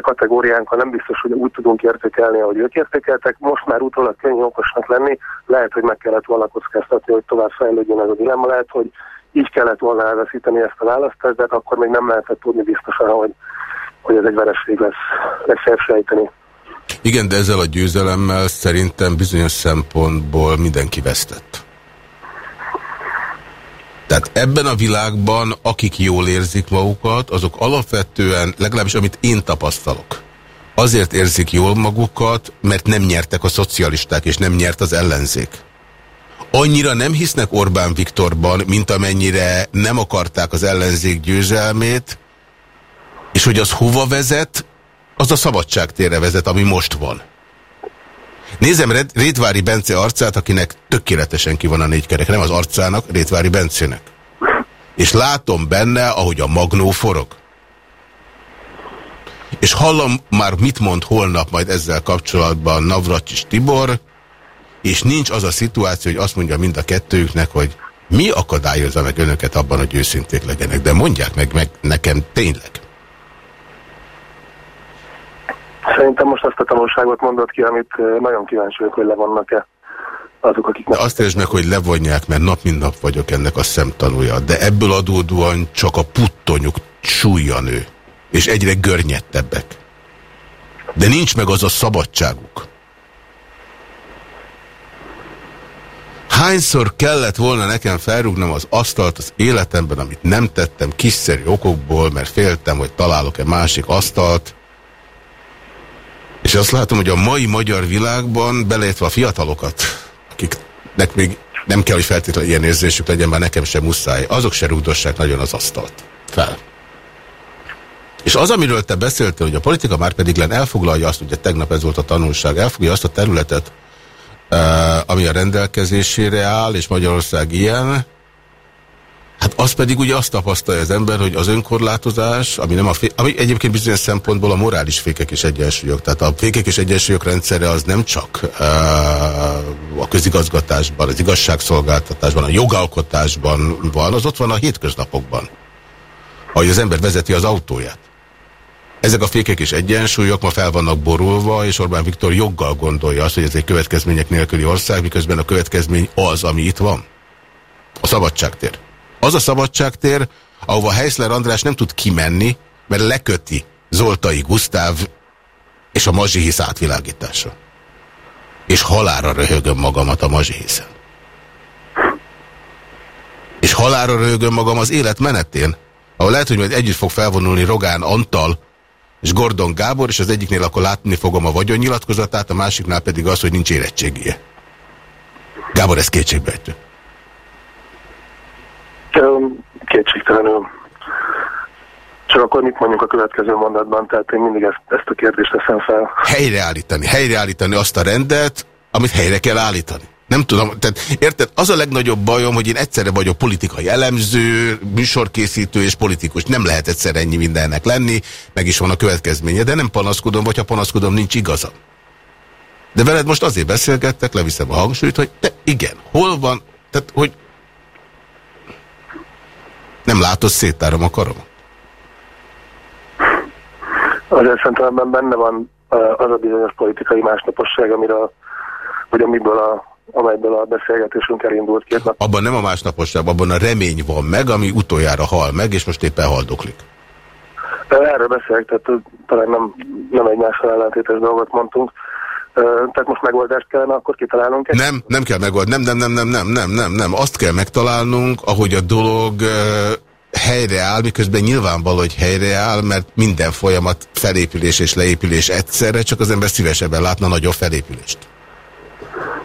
kategóriánkkal nem biztos, hogy úgy tudunk értékelni, ahogy ők értékeltek. Most már utólag könnyű okosnak lenni, lehet, hogy meg kellett volna kockáztatni, hogy tovább fejlődjön ez a dilemma, lehet, hogy így kellett volna elveszíteni ezt a választást, de akkor még nem lehetett tudni biztosan, hogy, hogy ez egy vereség lesz, lesz sejteni. Igen, de ezzel a győzelemmel szerintem bizonyos szempontból mindenki vesztett. Tehát ebben a világban, akik jól érzik magukat, azok alapvetően, legalábbis amit én tapasztalok, azért érzik jól magukat, mert nem nyertek a szocialisták, és nem nyert az ellenzék. Annyira nem hisznek Orbán Viktorban, mint amennyire nem akarták az ellenzék győzelmét, és hogy az hova vezet, az a szabadságtérre vezet, ami most van. Nézem Rétvári Bence arcát, akinek tökéletesen ki van a négy kerek, nem az arcának, Rétvári Bencének. És látom benne, ahogy a magnó forog. És hallom már, mit mond holnap majd ezzel kapcsolatban Navracsis Tibor, és nincs az a szituáció, hogy azt mondja mind a kettőjüknek, hogy mi akadályozza meg önöket abban, hogy őszinték legyenek. De mondják meg, meg nekem tényleg. Szerintem most azt a tanulságot mondott ki, amit nagyon kíváncsi vagyok, hogy levonnak-e azok, akik... De azt értsd meg, hogy levonják, mert nap mint nap vagyok ennek a szemtanúja. De ebből adódóan csak a puttonyuk súlya nő. És egyre görnyedtebbek. De nincs meg az a szabadságuk. Hányszor kellett volna nekem felrúgnom az asztalt az életemben, amit nem tettem kiszerű okokból, mert féltem, hogy találok-e másik asztalt, és azt látom, hogy a mai magyar világban, beleértve a fiatalokat, akiknek még nem kell, hogy feltétlenül ilyen érzésük legyen, már nekem sem muszáj, azok se rúgdossák nagyon az asztalt fel. És az, amiről te beszéltél, hogy a politika már pedig len elfoglalja azt, ugye tegnap ez volt a tanulság, elfoglalja azt a területet, ami a rendelkezésére áll, és Magyarország ilyen, Hát az pedig ugye azt tapasztalja az ember, hogy az önkorlátozás, ami, nem a fé ami egyébként bizonyos szempontból a morális fékek és egyensúlyok. Tehát a fékek és egyensúlyok rendszere az nem csak uh, a közigazgatásban, az igazságszolgáltatásban, a jogalkotásban van, az ott van a hétköznapokban. Ahogy az ember vezeti az autóját. Ezek a fékek és egyensúlyok ma fel vannak borulva, és Orbán Viktor joggal gondolja azt, hogy ez egy következmények nélküli ország, miközben a következmény az, ami itt van. A szabadságtér. Az a szabadságtér, ahova Heisler András nem tud kimenni, mert leköti Zoltai Gusztáv és a mazsihisz átvilágítása. És halára röhögöm magamat a mazsihiszen. És halára röhögöm magam az élet menetén, ahol lehet, hogy majd együtt fog felvonulni Rogán Antal és Gordon Gábor, és az egyiknél akkor látni fogom a vagyonnyilatkozatát, a másiknál pedig az, hogy nincs érettségie. Gábor, ez kétségbejtő. Kétségtelenül. Csak akkor mit mondjuk a következő mondatban? Tehát én mindig ezt, ezt a kérdést teszem fel. Helyreállítani. Helyreállítani azt a rendet, amit helyre kell állítani. Nem tudom, tehát érted, az a legnagyobb bajom, hogy én egyszerre vagyok politikai elemző, műsorkészítő és politikus. Nem lehet egyszer ennyi mindennek lenni, meg is van a következménye, de nem panaszkodom, vagy ha panaszkodom, nincs igazam. De veled most azért beszélgettek, leviszem a hangsúlyt, hogy te igen, hol van, tehát hogy nem látod, széttárom a karom? Azért szerintem ebben benne van az a bizonyos politikai másnaposság, amiről, vagy amiből a, amelyből a beszélgetésünk elindult két nap. Abban nem a másnaposság, abban a remény van meg, ami utoljára hal meg, és most éppen haldoklik. Erről beszélek, tehát talán nem, nem egymással ellentétes dolgot mondtunk. Tehát most megoldást kellene akkor kitalálnunk? Egy? Nem, nem kell megoldani, nem, nem, nem, nem, nem, nem, nem, azt kell megtalálnunk, ahogy a dolog helyreáll, miközben nyilvánvaló, hogy helyreáll, mert minden folyamat felépülés és leépülés egyszerre, csak az ember szívesebben látna nagyobb felépülést.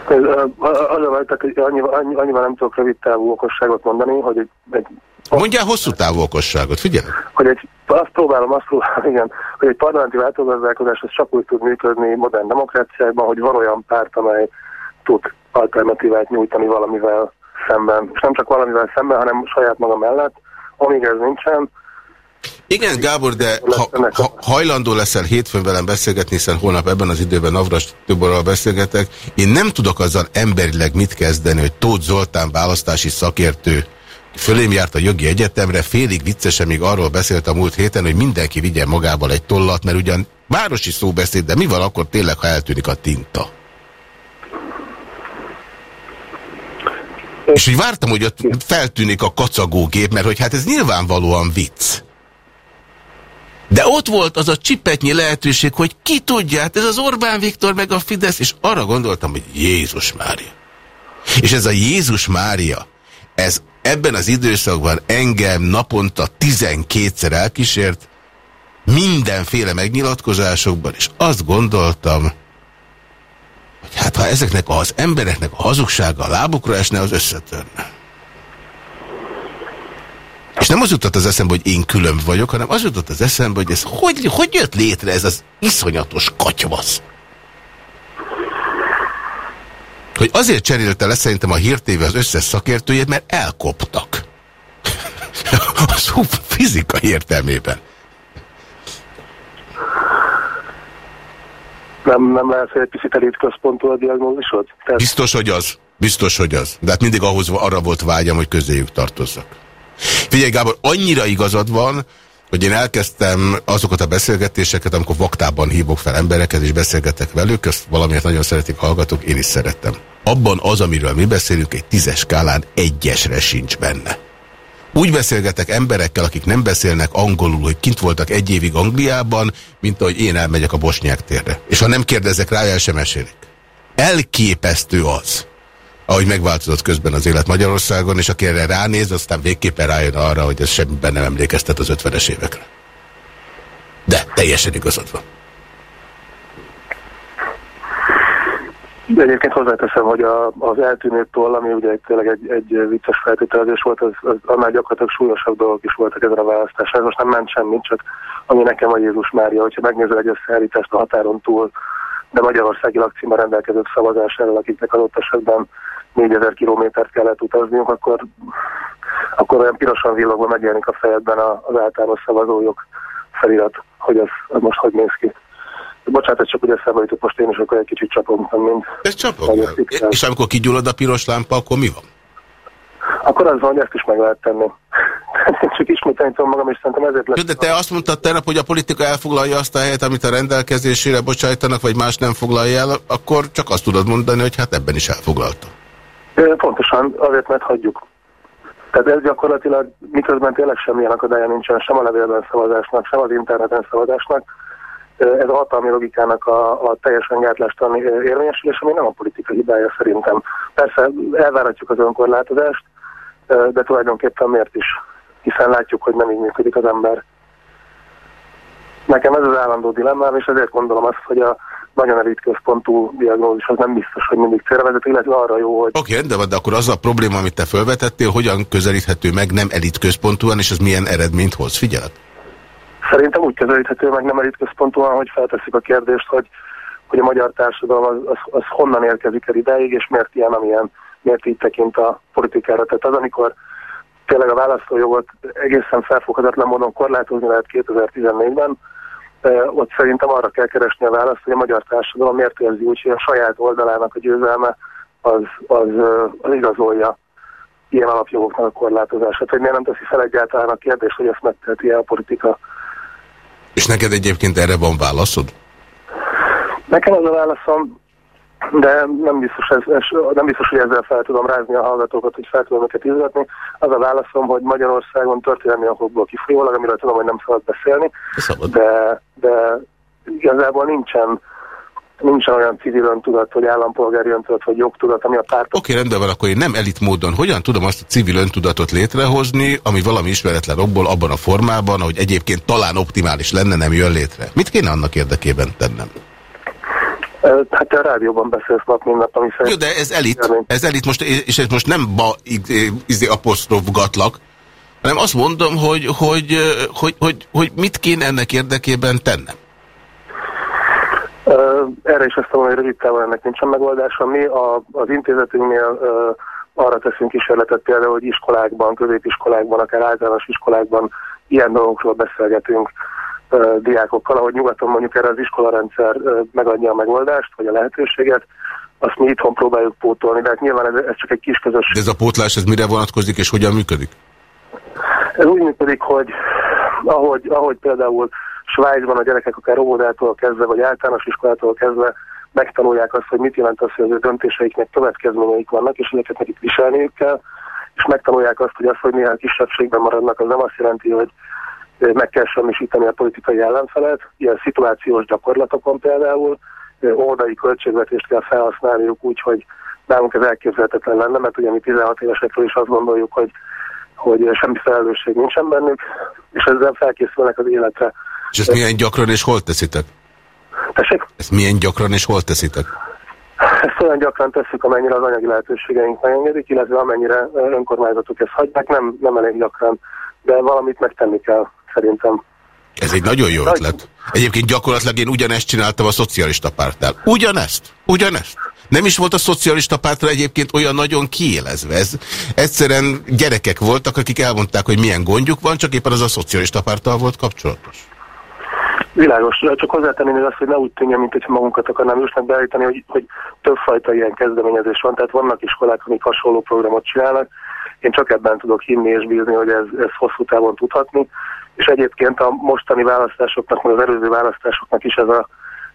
Az a annyival, annyi, annyival nem tudok rövid távú okosságot mondani, hogy egy, egy Mondjál hosszú távú okosságot, figyelj! Hogy egy, azt próbálom, azt próbálom, igen, hogy egy parlamenti váltogazdálkodás az csak úgy tud működni modern demokráciákban, hogy van olyan párt, amely tud alternatívát nyújtani valamivel szemben. És nem csak valamivel szemben, hanem saját maga mellett. Amíg ez nincsen, igen, Gábor, de ha, ha hajlandó leszel hétfőn velem beszélgetni, hiszen holnap ebben az időben Navras Tiborral beszélgetek, én nem tudok azzal emberileg mit kezdeni, hogy Tóth Zoltán választási szakértő fölém járt a jogi egyetemre, félig viccesen még arról beszélt a múlt héten, hogy mindenki vigyen magával egy tollat, mert ugyan városi szóbeszéd, de mi van akkor tényleg, ha eltűnik a tinta? És úgy vártam, hogy ott feltűnik a kacagógép, mert hogy hát ez nyilvánvalóan vicc. De ott volt az a csipetnyi lehetőség, hogy ki tudja, hát ez az Orbán Viktor meg a Fidesz, és arra gondoltam, hogy Jézus Mária. És ez a Jézus Mária, ez ebben az időszakban engem naponta 12-szer elkísért, mindenféle megnyilatkozásokban, és azt gondoltam, hogy hát ha ezeknek az embereknek a hazugsága a lábukra esne, az összetörne. És nem az jutott az eszembe, hogy én külön vagyok, hanem az jutott az eszembe, hogy ez hogy, hogy jött létre ez az iszonyatos katyvasz. Hogy azért cserélte le szerintem a hírtéve az összes szakértőjét, mert elkoptak. a szó fizika értelmében. Nem, nem lehet, hogy egy picit elit központú a diagnózisod? Tehát... Biztos, hogy az. Biztos, hogy az. De hát mindig ahhoz arra volt vágyam, hogy közéjük tartozzak. Figyelj Gábor, annyira igazad van, hogy én elkezdtem azokat a beszélgetéseket, amikor vaktában hívok fel embereket, és beszélgetek velük, ezt valamiért nagyon szeretik hallgatók, én is szerettem. Abban az, amiről mi beszélünk, egy tízes skálán egyesre sincs benne. Úgy beszélgetek emberekkel, akik nem beszélnek angolul, hogy kint voltak egy évig Angliában, mint ahogy én elmegyek a Bosnyák térre. És ha nem kérdezek rá, el sem mesélik. Elképesztő az, ahogy megváltozott közben az élet Magyarországon, és aki erre ránéz, aztán végképpen rájön arra, hogy ez semmiben nem emlékeztet az 50-es évekre. De teljesen igazad van. De egyébként hozzáteszem, hogy a, az eltűnő toll, ami ugye tényleg egy, egy vicces feltételezés volt, az, az annál gyakorlatilag súlyosabb dolgok is voltak ezen a választáson. Most nem ment semmit, csak ami nekem a Jézus Mária, hogyha megnézel egy összeállítást a határon túl, de Magyarországi lakcímmel rendelkező szavazásáról, akiknek adott esetben 4000 kilométert kellett utazniuk, akkor, akkor olyan pirosan villogva megjelenik a fejedben az általános szavazójog felirat, hogy az, az most hogy néz ki. Bocsánat, ez csak ugye eszembe jutott, most én is akkor egy kicsit csapom, mint... Ez csapom, És amikor kigyullad a piros lámpa, akkor mi van? Akkor az van, hogy ezt is meg lehet tenni. Én csak ismételni tudom magam, és szerintem ezért lesz. De te azt mondtad tegnap, hogy a politika elfoglalja azt a helyet, amit a rendelkezésére bocsájtanak, vagy más nem foglalja el, akkor csak azt tudod mondani, hogy hát ebben is elfoglalta. Pontosan, azért, mert hagyjuk. Tehát ez gyakorlatilag, miközben tényleg semmilyen akadálya nincsen, sem a levélben szavazásnak, sem az interneten szavazásnak, ez a hatalmi logikának a, a teljesen gátlástalan érvényesülés, ami nem a politika hibája szerintem. Persze elváratjuk az önkorlátozást, de tulajdonképpen miért is? Hiszen látjuk, hogy nem így működik az ember. Nekem ez az állandó dilemmám, és ezért gondolom azt, hogy a nagyon elit központú diagnózis az nem biztos, hogy mindig célra vezet, illetve arra jó, hogy... Oké, okay, de, de akkor az a probléma, amit te felvetettél, hogyan közelíthető meg nem elit központúan, és az milyen eredményt hoz? Figyeled? Szerintem úgy közelíthető meg nem elit központúan, hogy felteszik a kérdést, hogy, hogy a magyar társadalom az, az, az honnan érkezik el ideig, és miért ilyen, amilyen, miért így tekint a politikára. Tehát az, amikor tényleg a választójogot egészen felfoghatatlan módon korlátozni lehet 2014-ben, ott szerintem arra kell keresni a választ, hogy a magyar társadalom miért érzi úgy, hogy a saját oldalának a győzelme az, az, az igazolja ilyen alapjogoknak a korlátozását, hogy miért nem teszi fel egyáltalán a kérdés, hogy ezt megteheti -e a politika. És neked egyébként erre van válaszod? Nekem az a válaszom, de nem biztos, ez, ez, nem biztos, hogy ezzel fel tudom rázni a hallgatókat, hogy fel tudom őket izgatni. Az a válaszom, hogy Magyarországon történelmi okokból kifolyólag, amiről tudom, hogy nem szabad beszélni, szabad. De, de igazából nincsen nincsen olyan civil öntudat, hogy állampolgári öntudat, vagy jogtudat, ami a párt. Oké, okay, rendben van, akkor én nem elit módon. Hogyan tudom azt a civil öntudatot létrehozni, ami valami ismeretlen okból abban a formában, hogy egyébként talán optimális lenne, nem jön létre? Mit kéne annak érdekében tennem? Hát a rádióban beszélsz nap, mint nap, ami Jó, de ez elit, ez elit most, és ez most nem ba, izé apostrofgatlak, hanem azt mondom, hogy, hogy, hogy, hogy, hogy mit kéne ennek érdekében tennem. Erre is azt mondom, hogy rövid távon ennek nincsen megoldása. Mi a, az intézetünknél arra teszünk kísérletet például, hogy iskolákban, középiskolákban, akár általános iskolákban ilyen dolgokról beszélgetünk diákokkal, ahogy nyugaton mondjuk erre az iskolarendszer megadja a megoldást, vagy a lehetőséget, azt mi itthon próbáljuk pótolni, de hát nyilván ez, ez csak egy kis közösség. De ez a pótlás, ez mire vonatkozik és hogyan működik? Ez úgy működik, hogy ahogy, ahogy például Svájcban a gyerekek akár óvodától kezdve, vagy általános iskolától kezdve megtanulják azt, hogy mit jelent az, hogy az ő döntéseiknek következményeik vannak, és ezeket nekik viselniük kell, és megtanulják azt, hogy az, hogy néhány kisebbségben maradnak, az nem azt jelenti, hogy meg kell semmisíteni a politikai ellenfelet, ilyen szituációs gyakorlatokon például, oldai költségvetést kell felhasználniuk úgy, hogy nálunk ez elképzelhetetlen lenne, mert ugye mi 16 évesekről is azt gondoljuk, hogy, hogy semmi felelősség nincsen bennük, és ezzel felkészülnek az életre. És ezt milyen gyakran és hol teszitek? Tessék? Ezt milyen gyakran és hol teszitek? Ezt olyan gyakran tesszük, amennyire az anyagi lehetőségeink megengedik, illetve amennyire önkormányzatok ezt hagyják, nem, nem elég gyakran, de valamit megtenni kell szerintem. Ez egy nagyon jó ötlet. Egyébként gyakorlatilag én ugyanezt csináltam a szocialista pártnál. Ugyanezt. Ugyanezt. Nem is volt a szocialista pártra egyébként olyan nagyon kiélezve. Ez egyszerűen gyerekek voltak, akik elmondták, hogy milyen gondjuk van, csak éppen az a szocialista párttal volt kapcsolatos. Világos, csak hozzátenni még azt, hogy ne úgy tűnjön, mint hogyha magunkat akarnám ősnek beállítani, hogy, hogy többfajta ilyen kezdeményezés van, tehát vannak iskolák, amik hasonló programot csinálnak. Én csak ebben tudok hinni és bízni, hogy ez, ez hosszú távon tudhatni. És egyébként a mostani választásoknak, meg az előző választásoknak is ez a,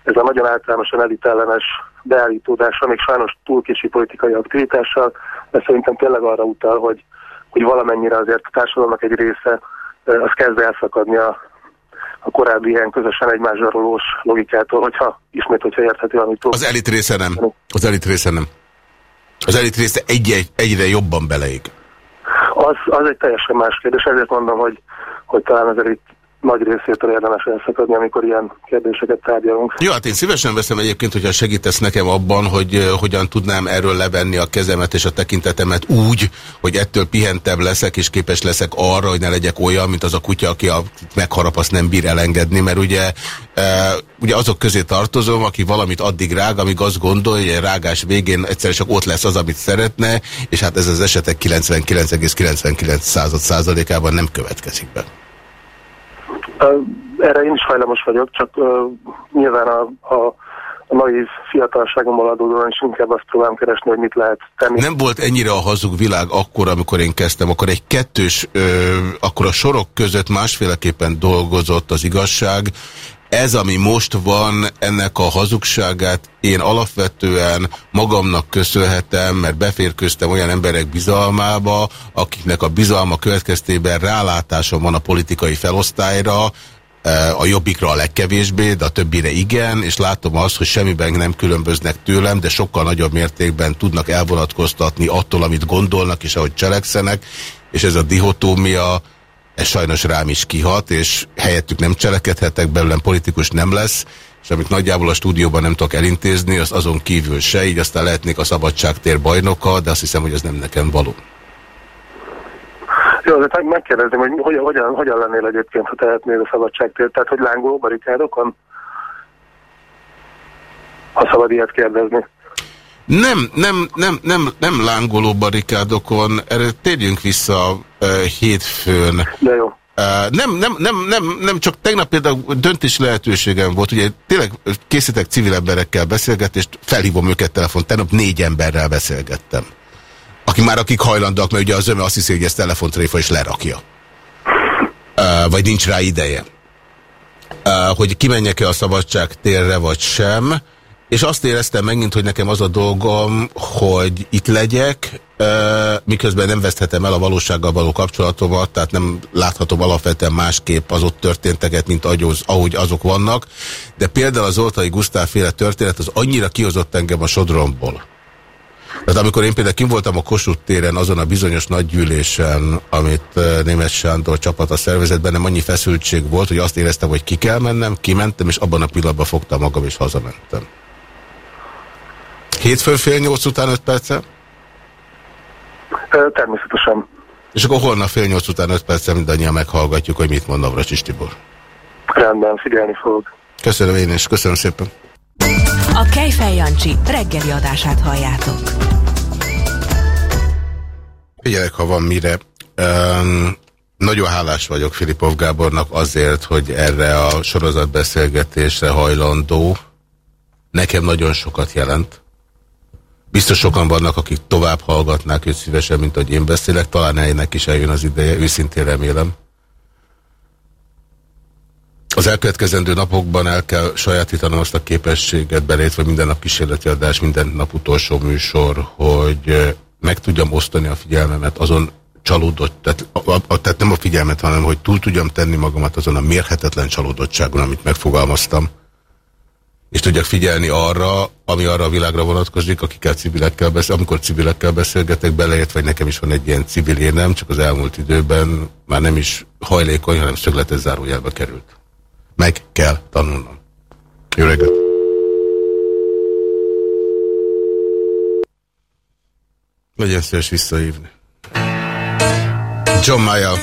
ez a nagyon általánosan elitellenes beállítódása, még sajnos túl kicsi politikai aktivitással, de szerintem tényleg arra utal, hogy, hogy valamennyire azért a társadalomnak egy része az kezd elszakadni a, a korábbi ilyen közösen egymásról logikától, hogyha ismét, hogyha érthető, amit túl. Az elit része nem. Az elit része nem. Az elit része egy, egy, egyre jobban beleig. Az, az egy teljesen más kérdés, ezért mondom, hogy, hogy talán az elit nagy részétől érdemes elszakadni, amikor ilyen kérdéseket tárgyalunk. Jó, hát én szívesen veszem egyébként, hogyha segítesz nekem abban, hogy hogyan tudnám erről levenni a kezemet és a tekintetemet úgy, hogy ettől pihentebb leszek, és képes leszek arra, hogy ne legyek olyan, mint az a kutya, aki a megharapasz nem bír elengedni, mert ugye, ugye azok közé tartozom, aki valamit addig rág, amíg azt gondolja, hogy a rágás végén egyszer csak ott lesz az, amit szeretne, és hát ez az esetek 99,99 százalékában nem következik be. Erre én is hajlamos vagyok, csak nyilván a, a, a naív fiatalságomból adódóan is inkább azt próbálom keresni, hogy mit lehet tenni. Nem volt ennyire a hazug világ akkor, amikor én kezdtem, akkor egy kettős, ö, akkor a sorok között másféleképpen dolgozott az igazság, ez, ami most van, ennek a hazugságát én alapvetően magamnak köszönhetem, mert beférköztem olyan emberek bizalmába, akiknek a bizalma következtében rálátásom van a politikai felosztályra, eh, a jobbikra a legkevésbé, de a többire igen, és látom azt, hogy semmiben nem különböznek tőlem, de sokkal nagyobb mértékben tudnak elvonatkoztatni attól, amit gondolnak és ahogy cselekszenek, és ez a dihotómia ez sajnos rám is kihat, és helyettük nem cselekedhetek, belőlem politikus nem lesz, és amit nagyjából a stúdióban nem tudok elintézni, az azon kívül se, így aztán lehetnék a szabadságtér bajnoka, de azt hiszem, hogy ez nem nekem való. Jó, de megkérdezném, hogy hogyan, hogyan, hogyan lennél egyébként, ha tehetnél a szabadságtér? Tehát, hogy lángoló barikádokon? Ha szabad ilyet kérdezni. Nem, nem, nem, nem, nem lángoló barikádokon, erre térjünk vissza uh, hétfőn. De jó. Uh, nem, nem, nem, nem, nem, csak tegnap például döntés lehetőségem volt, ugye tényleg készítek civil emberekkel beszélgetést, felhívom őket telefon, tegnap négy emberrel beszélgettem. Aki már akik hajlandóak, mert ugye az öme azt hiszi, hogy ezt telefontréfa és lerakja. Uh, vagy nincs rá ideje. Uh, hogy kimenjek-e a szabadság térre, vagy sem és azt éreztem megint, hogy nekem az a dolgom, hogy itt legyek, miközben nem veszthetem el a valósággal való kapcsolatomat, tehát nem láthatom alapvetően másképp az ott történteket, mint ahogy azok vannak, de például az Zoltai Gusztáv féle történet az annyira kihozott engem a sodromból. Tehát amikor én például kim voltam a Kossuth téren azon a bizonyos nagygyűlésen, amit Németh Sándor csapata szervezett, bennem annyi feszültség volt, hogy azt éreztem, hogy ki kell mennem, kimentem, és abban a pillanatban fogtam magam, és hazamentem. Hétfő fél nyolc után öt perce? Természetesen. És akkor holnap fél nyolc után öt perce mindannyian meghallgatjuk, hogy mit mond Navracsis Tibor. Rendben, figyelni fogok. Köszönöm én is, köszönöm szépen. A Kejfej Jancsi reggeli adását halljátok. Figyelek, ha van mire. Um, nagyon hálás vagyok Filipov Gábornak azért, hogy erre a sorozatbeszélgetésre hajlandó. Nekem nagyon sokat jelent. Biztos sokan vannak, akik tovább hallgatnák őt szívesen, mint hogy én beszélek. Talán ennek is eljön az ideje, őszintén remélem. Az elkövetkezendő napokban el kell sajátítanom azt a képességet, belétve minden nap kísérleti adás, minden nap utolsó műsor, hogy meg tudjam osztani a figyelmemet azon csalódott, tehát, a, a, tehát nem a figyelmet, hanem hogy túl tudjam tenni magamat azon a mérhetetlen csalódottságon, amit megfogalmaztam és tudjak figyelni arra, ami arra a világra vonatkozik, akikkel civilekkel beszél, amikor civilekkel beszélgetek, beleért, vagy nekem is van egy ilyen civil érnem, csak az elmúlt időben már nem is hajlékony, hanem szögletes zárójelbe került. Meg kell tanulnom. Jó reggelt! Legyen szíves visszahívni. John Mayer.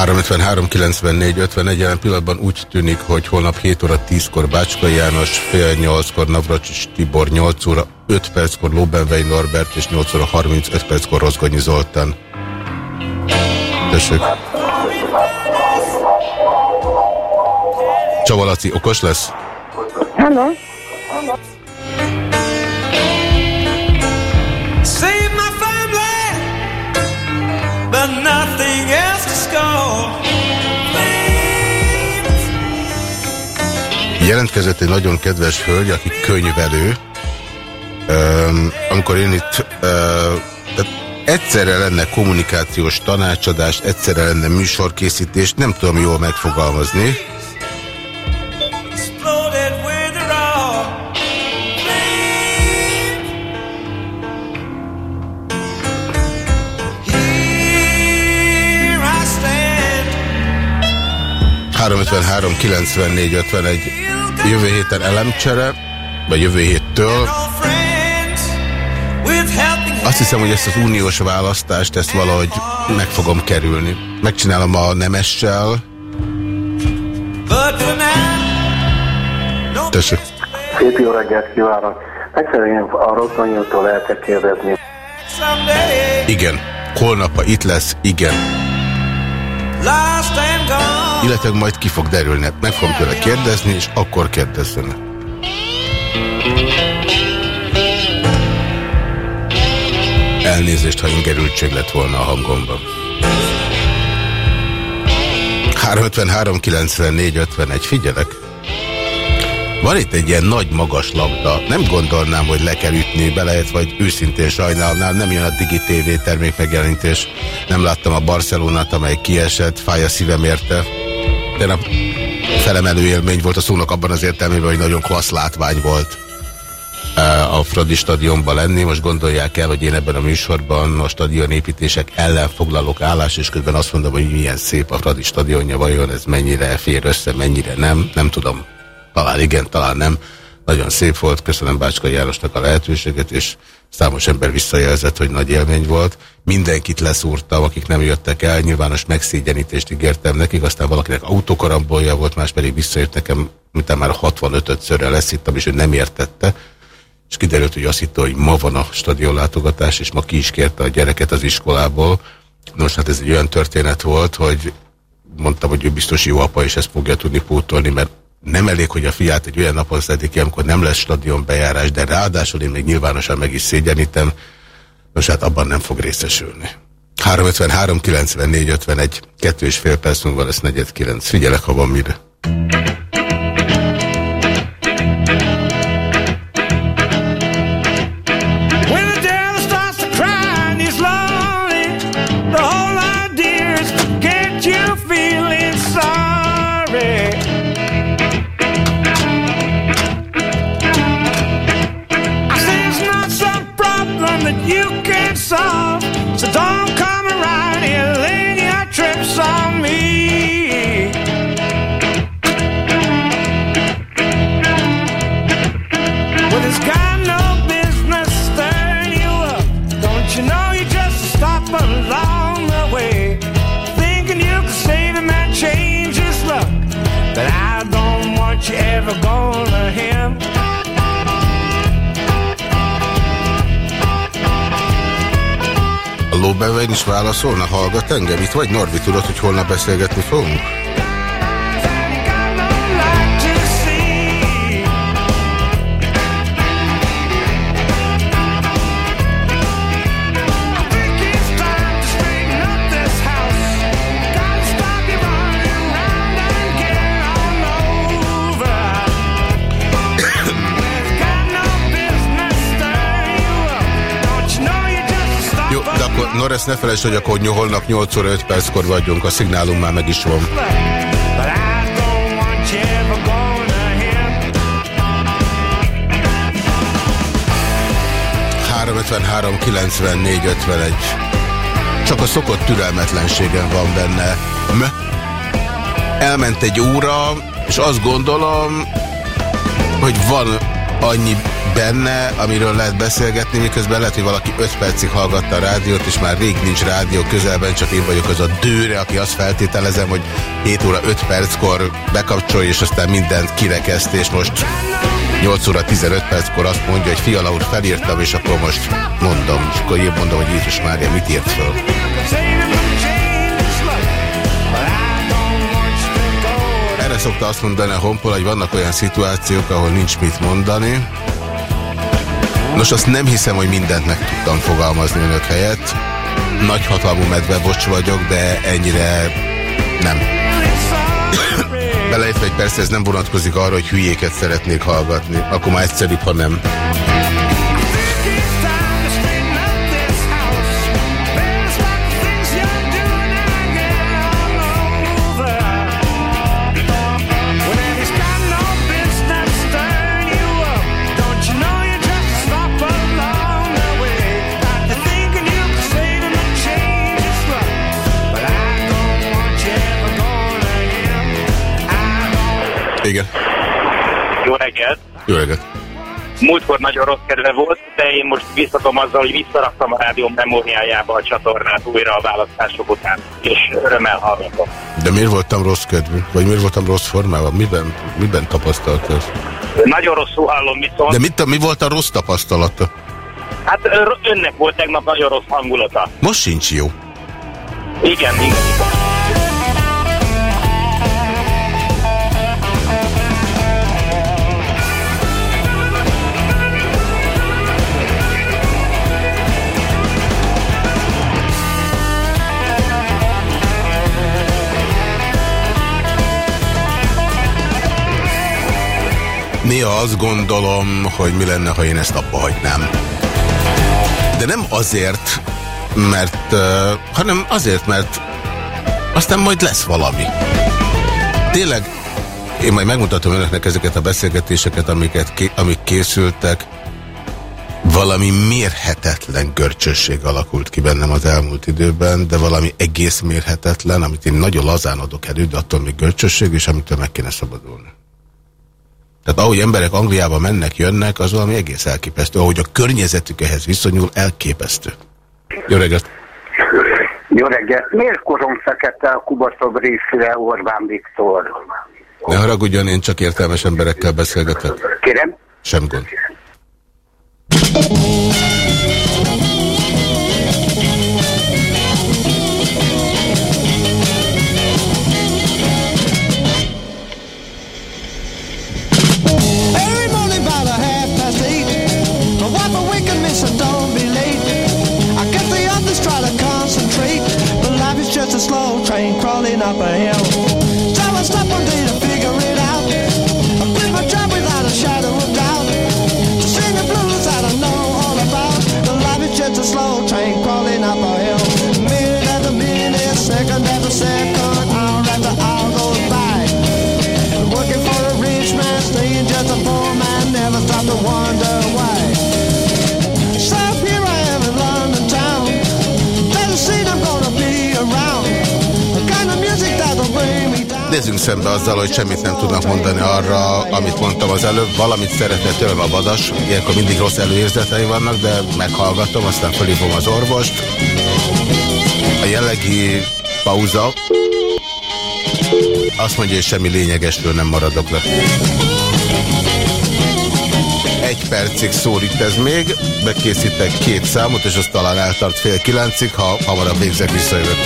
353 94 51 jelen pillanatban úgy tűnik, hogy holnap 7 óra 10-kor Bácska János, fél 8-kor Navracsis Tibor, 8 óra 5 perckor Lóbenvei Norbert és 8 óra 35 perckor Rozgonyi Zoltán. Tessék. Csaba Laci, okos lesz? Hello. Jelentkezett egy nagyon kedves hölgy, aki könyvelő. Um, amikor én itt uh, egyszerre lenne kommunikációs tanácsadás, egyszerre lenne műsorkészítés, nem tudom jól megfogalmazni. ...353 94 51 jövő héten elemcsere, vagy jövő héttől azt hiszem, hogy ezt az uniós választást, ezt valahogy meg fogom kerülni. Megcsinálom a nemessel. Tessék. Szép jó reggelt kívánok. Meg szeretném a Rotonyútól lehet kérdezni. Igen. Holnap, itt lesz, igen. Illetve majd ki fog derülni. Meg fogom tőle kérdezni, és akkor kérdezzen. Elnézést, ha ingerültség lett volna a hangomban. 353 94 51, figyelek. Van itt egy ilyen nagy magas labda. Nem gondolnám, hogy le kell ütni bele, vagy őszintén sajnálnám. Nem jön a Digi TV termék megjelenítés. Nem láttam a Barcelonát, amely kiesett. Fáj a szívem érte. A felemelő élmény volt a szónak abban az értelmében, hogy nagyon klassz látvány volt a Fradi stadionban lenni. Most gondolják el, hogy én ebben a műsorban a stadionépítések ellen foglalok állás, és közben azt mondom, hogy milyen szép a Fradi stadionja, vajon ez mennyire fér össze, mennyire nem, nem tudom. Talán igen, talán nem. Nagyon szép volt, köszönöm Bácska Jánosnak a lehetőséget, és számos ember visszajelzett, hogy nagy élmény volt. Mindenkit leszúrtam, akik nem jöttek el, nyilvános megszégyenítést ígértem nekik, aztán valakinek autokarambolja volt, más pedig visszajött nekem, mint már 65-szörre lesz itt, és ő nem értette és kiderült, hogy azt hitte, hogy ma van a stadionlátogatás, és ma ki is kérte a gyereket az iskolából. Nos, hát ez egy olyan történet volt, hogy mondtam, hogy ő biztos jó apa, és ezt fogja tudni pótolni, mert nem elég, hogy a fiát egy olyan napon szedik ki, amikor nem lesz stadion bejárás, de ráadásul én még nyilvánosan meg is szégyenítem, nos hát abban nem fog részesülni. 353 94 51, kettő és fél perc múlva lesz 49. Figyelek, ha van mire. Lóbevein is válaszolna, hallgat engem? Itt vagy Norbi, tudod, hogy holnap beszélgetni fogunk? Nor, ezt ne felejtsd, hogy akkor holnap 8 óra 5 perckor vagyunk, a szignálunk már meg is van. ...353 94 51. Csak a szokott türelmetlenségem van benne. M Elment egy óra, és azt gondolom, hogy van annyi benne, amiről lehet beszélgetni, miközben lehet, hogy valaki 5 percig hallgatta a rádiót, és már rég nincs rádió közelben, csak én vagyok az a dőre, aki azt feltételezem, hogy 7 óra 5 perckor bekapcsolja, és aztán mindent kirekeszt, és most 8 óra 15 perckor azt mondja, hogy Fiala úr felírtam, és akkor most mondom, és akkor én mondom, hogy Jézus Mária mit írt föl. Erre szokta azt mondani a Honpol, hogy vannak olyan szituációk, ahol nincs mit mondani. Nos, azt nem hiszem, hogy mindent meg tudtam fogalmazni önök helyett. Nagyhatalmú medvebocs vagyok, de ennyire nem. Beleértve, hogy persze ez nem vonatkozik arra, hogy hülyéket szeretnék hallgatni. Akkor már egyszerűbb, ha nem. Igen. Jó reggelt! Jó reggelt! Múltkor nagyon rossz kedve volt, de én most visszatom azzal, hogy visszaraktam a rádió memóriájába a csatornát újra a választások után, és örömmel hallgatom. De miért voltam rossz kedvű? Vagy miért voltam rossz formában? Miben, miben tapasztalt ez? Nagyon rosszul hallom viszont. De mit, mi volt a rossz tapasztalata? Hát önnek volt tegnap nagyon rossz hangulata. Most sincs jó. Igen, igen, igen. Néha azt gondolom, hogy mi lenne, ha én ezt abba hagynám. De nem azért, mert, uh, hanem azért, mert aztán majd lesz valami. Tényleg, én majd megmutatom önöknek ezeket a beszélgetéseket, amiket, amik készültek. Valami mérhetetlen görcsösség alakult ki bennem az elmúlt időben, de valami egész mérhetetlen, amit én nagyon lazán adok elő, de attól még görcsösség, és amitől meg kéne szabadulni. Tehát ahogy emberek Angliába mennek, jönnek, az valami egész elképesztő. Ahogy a környezetük ehhez viszonyul, elképesztő. Jó reggelt! Jó reggelt! Miért korom fekete a Kubaszov részére Orbán Viktor? Ne haragudjon, én csak értelmes emberekkel beszélgetek. Kérem? Sem gond. falei na panela. Nézzünk szembe azzal, hogy semmit nem tudnak mondani arra, amit mondtam az előbb. Valamit szeretne tőlem a vadas. Ilyenkor mindig rossz előérzetei vannak, de meghallgatom, aztán felhívom az orvost. A jellegi pauza azt mondja, hogy semmi lényegesről nem maradok le. Egy percig szól itt ez még, bekészítek két számot, és az talán eltart fél kilencig, ha hamarabb végzek visszajövök.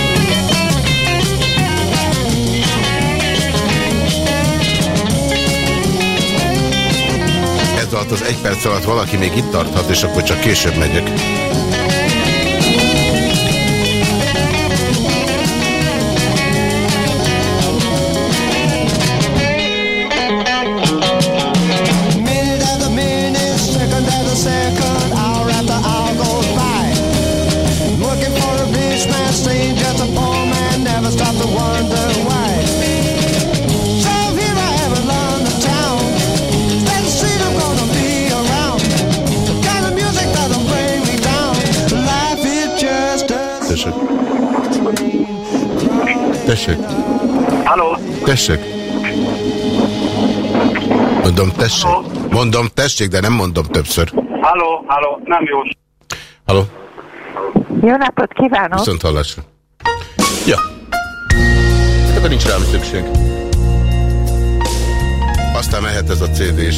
Alatt, az egy perc alatt valaki még itt tarthat, és akkor csak később megyek. Tessék? Mondom, tessék. Mondom, tessék, de nem mondom többször. Halló, halló, nem jó. Halló. Jó napot kívánok! Viszont hallásra. Ja. Hát Ebben nincs rám szükség. Aztán mehet ez a CD is.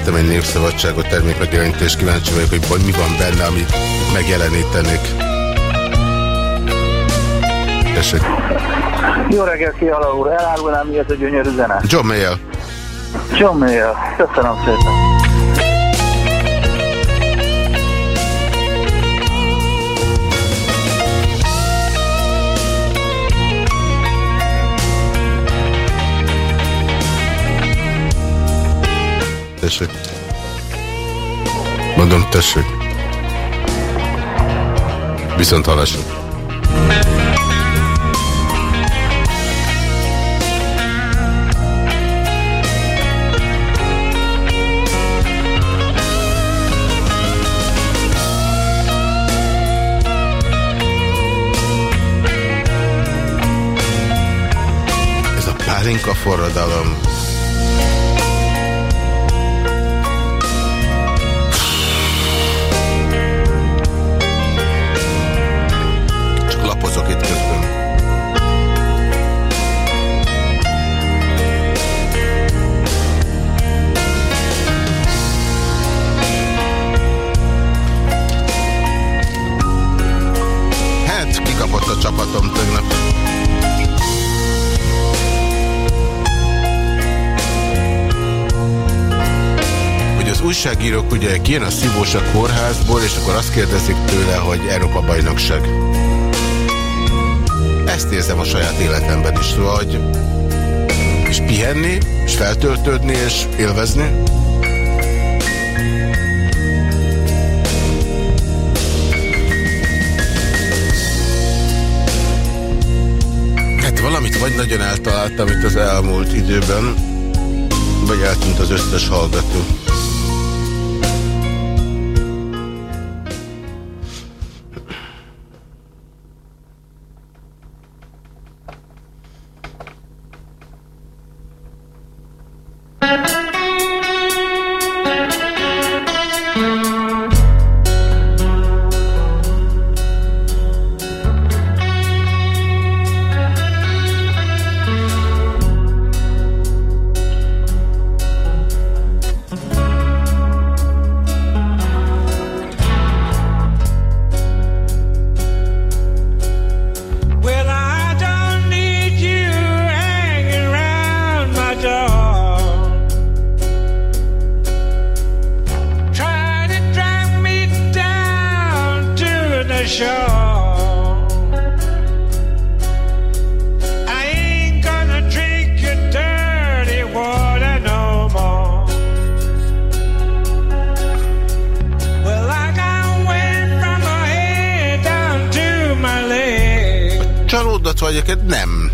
Vettem egy népszabadságot termékmegjelenítést, kíváncsi vagyok, hogy mi van benne, amit megjelenítenék. Tessék. Jó reggelt, Kiala úr! Elárulnám, mi ez a gyönyörű zene? John Mayer. John Mayer. Köszönöm szépen. Tessék. Mondom, tessék. Viszont hallásra. Ez a pálinka forradalom. Újságírók ugye kijön a szívós a kórházból, és akkor azt kérdezik tőle, hogy Európa bajnokság. Ezt érzem a saját életemben is, szóval, hogy és pihenni, és feltöltődni, és élvezni. Hát valamit vagy nagyon eltaláltam itt az elmúlt időben, vagy eltűnt az összes hallgató. Hát nem.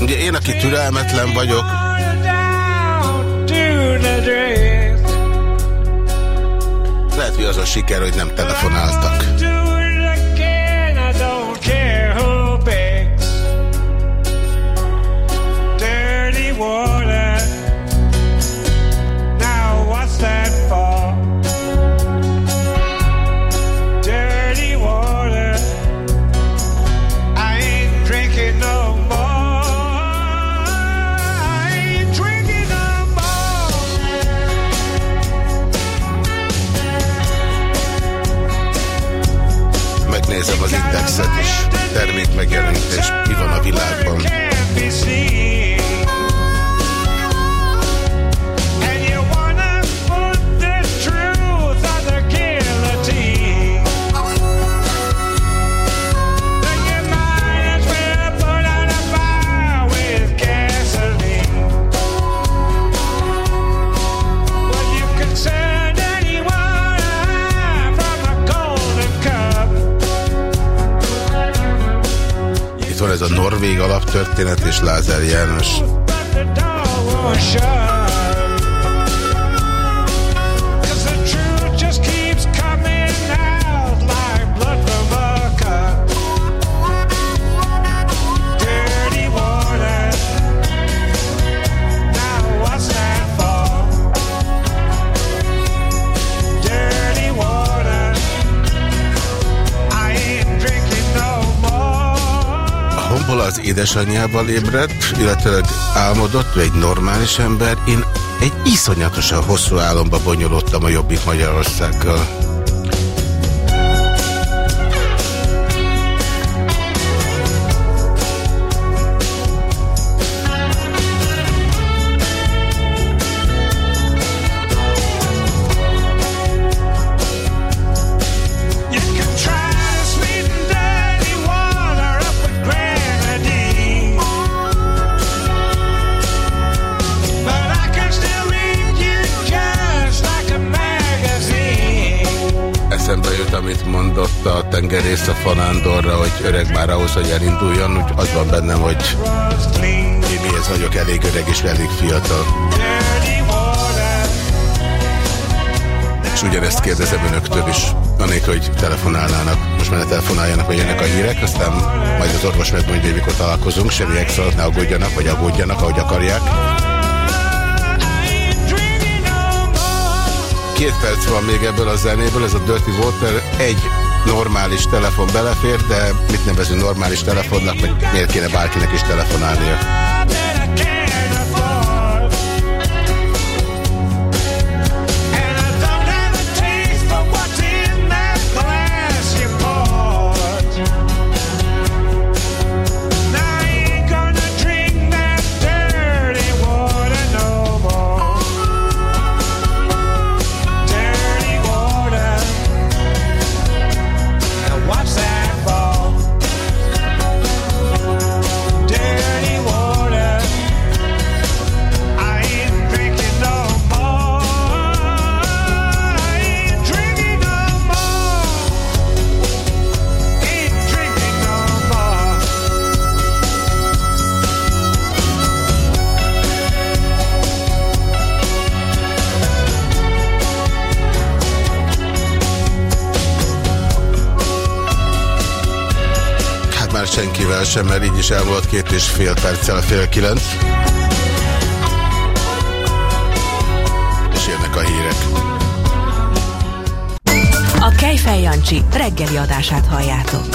Ugye én, aki türelmetlen vagyok, lehet, hogy az a siker, hogy nem telefonáltak. Megjelenítés. Mi van a világban? Norvég alaptörténet és Lázár János. Az édesanyjával ébredt, illetve álmodott, ő egy normális ember. Én egy iszonyatosan hosszú álomba bonyolódtam a Jobbik Magyarországgal. Mondott a Fanándorra, hogy öreg már ahhoz, hogy elinduljon, úgy az van bennem, hogy én mihez vagyok elég öreg és elég fiatal. És ugyanezt kérdezem önöktől is, anélkül, hogy telefonálnának. Most már ne telefonáljanak, hogy jönnek a hírek, aztán majd az orvos megmondja, hogy mikor találkozunk, semmi extra, ne aggódjanak, vagy aggódjanak, ahogy akarják. Két perc van még ebből a zenéből, ez a Dirty Water, egy normális telefon belefér, de mit nevezünk normális telefonnak, vagy miért kéne bárkinek is telefonálnia? Sem, mert így is elmúlott két és fél perccel fél kilenc. És jönnek a hírek. A Kejfej Jancsi reggeli adását halljátok.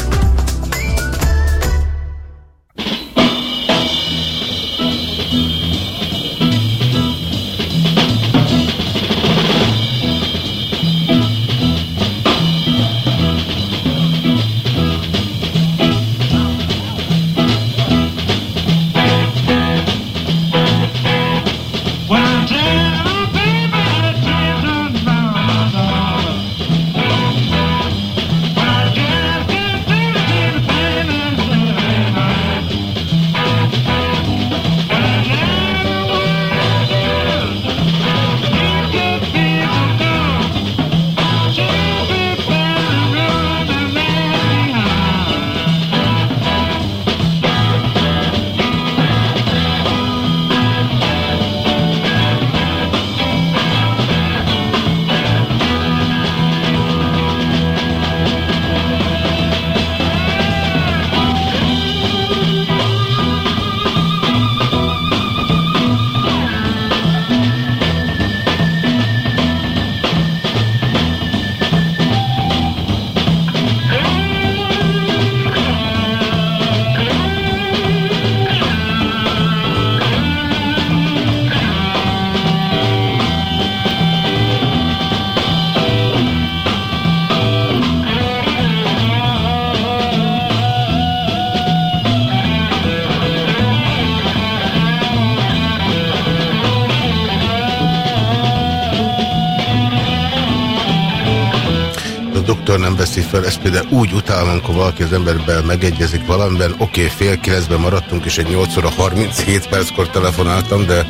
Fel, ezt például úgy utálom, amikor valaki az emberben megegyezik valamiben, oké, okay, fél kilencben maradtunk, és egy 8 óra 37 perckor telefonáltam, de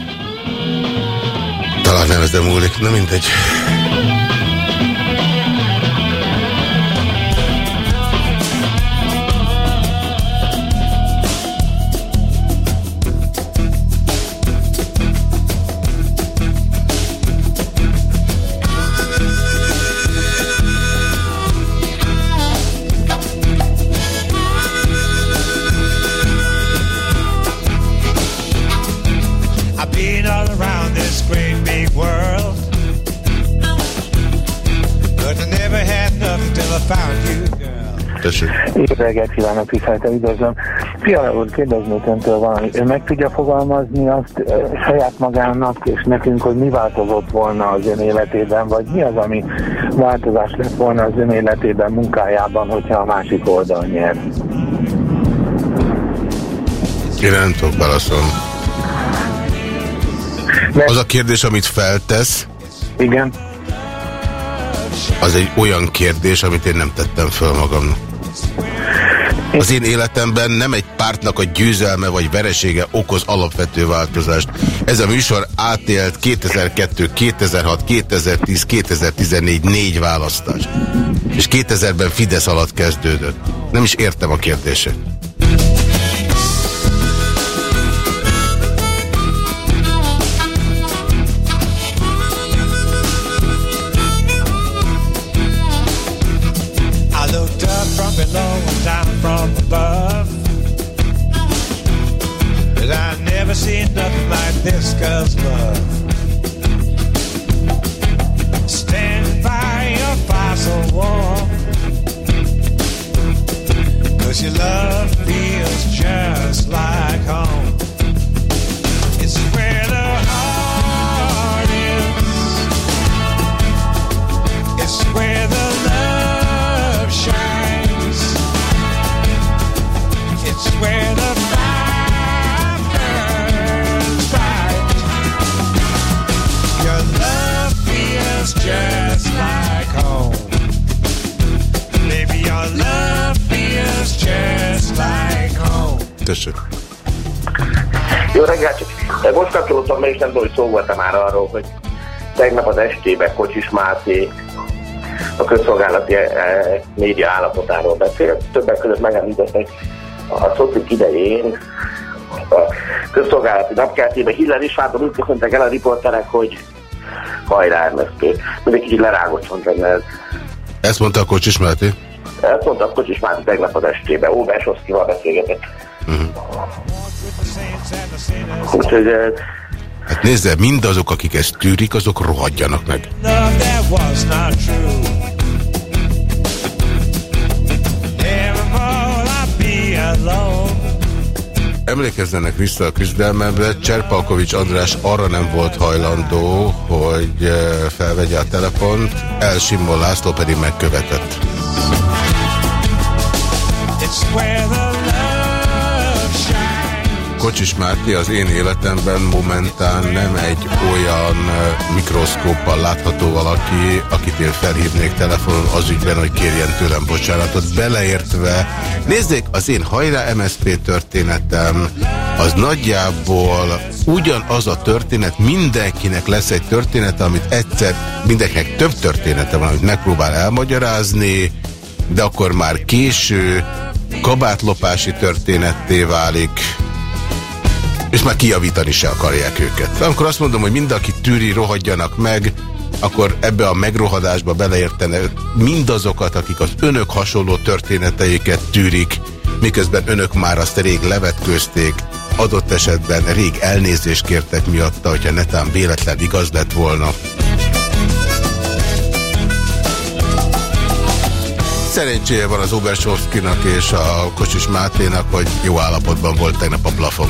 talán nem ezen múlik, na mindegy. Tessék. Jó reggelt kívánok, tiszteltem, üdvözlöm. Fiala úr, kérdeznék öntől valami. Ő meg tudja fogalmazni azt ö, saját magának és nekünk, hogy mi változott volna az ön életében, vagy mi az, ami változás lett volna az ön életében, munkájában, hogyha a másik oldal nyer? Én nem tudok válaszolni. Az a kérdés, amit feltesz, Igen. az egy olyan kérdés, amit én nem tettem föl magamnak. Az én életemben nem egy pártnak a győzelme vagy veresége okoz alapvető változást. Ez a műsor átélt 2002, 2006, 2010, 2014 négy választás. És 2000-ben Fidesz alatt kezdődött. Nem is értem a kérdését. Love. Stand by your fossil your love feels just like home. It's where the heart is. It's where the love shines. It's where Tessék. Jó reggelt, csak most kapcsolódtam be, és nem tudom, hogy szó volt már arról, hogy tegnap az estében Kocsis Máté a közszolgálati eh, média állapotáról beszélt. Többek között megemlítettek a szocik idején a közszolgálati napkeltében Hillary Svárban úgy köszöntek el a riporterek, hogy hajrá MSZP. Mindig kicsit lerágott benne ez. Ezt mondta a Kocsis Máté? Ezt mondta a Kocsis Máté tegnap az estében. Óvás Oszkival beszélgetett. Úgyhogy eh, Hát nézze, mindazok, akik ezt tűrik, azok rohadjanak meg. Emlékezzenek vissza a küzdelmembe, Cserpalkovics András arra nem volt hajlandó, hogy eh, felvegye a telefont, El Simmon László pedig megkövetett. It's where the. Kocsis Máté az én életemben momentán nem egy olyan mikroszkóppal látható valaki, akit én felhívnék telefonon az ügyben, hogy kérjen tőlem bocsánatot, beleértve. Nézzék, az én hajrá MSZP történetem, az nagyjából ugyanaz a történet, mindenkinek lesz egy története, amit egyszer, mindenkinek több története van, amit megpróbál elmagyarázni, de akkor már késő, kabátlopási történetté válik, és már kijavítani se akarják őket. Amikor azt mondom, hogy mind, aki tűri, rohadjanak meg, akkor ebbe a megrohadásba beleértene mindazokat, akik az önök hasonló történeteiket tűrik, miközben önök már azt rég levetközték, adott esetben rég elnézést kértek miatta, hogyha netán véletlen igaz lett volna. Szerencséje van az Obersovszkinak és a Kocsis Máténak, hogy jó állapotban volt tegnap a plafon.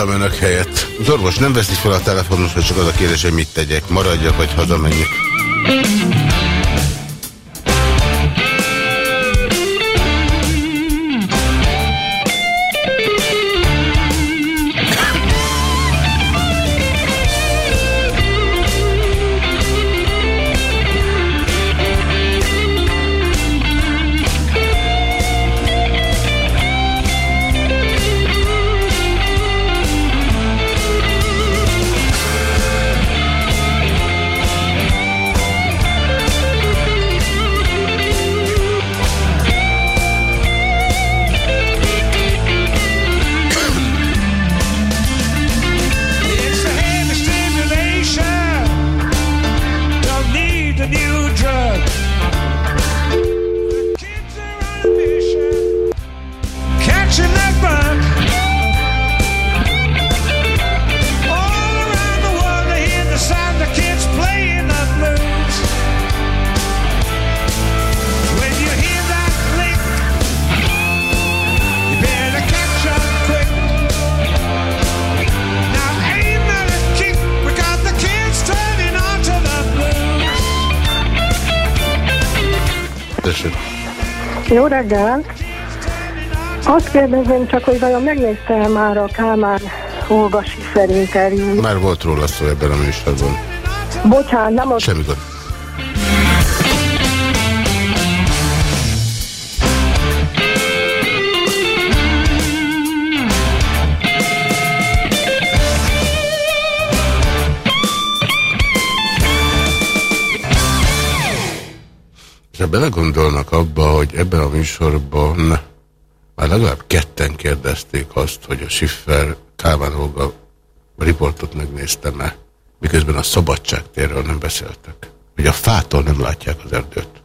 Elmondtam önök helyett. Az orvos nem veszi fel a telefonos, hogy csak az a kérdés, hogy mit tegyek. Maradjak, vagy hazamenjek. Jó reggel! Azt kérdezném csak, hogy vajon megnézte már a Kálmán Olga Schiffer interjút? Már volt róla szó ebben a műsorban. Bocsánat, nem az... Semmi gond. Belegondolnak abba, hogy ebben a műsorban már legalább ketten kérdezték azt, hogy a Schiffer Kálmán Olga riportot megnéztem-e, miközben a szabadságtérről nem beszéltek. Hogy a fától nem látják az erdőt.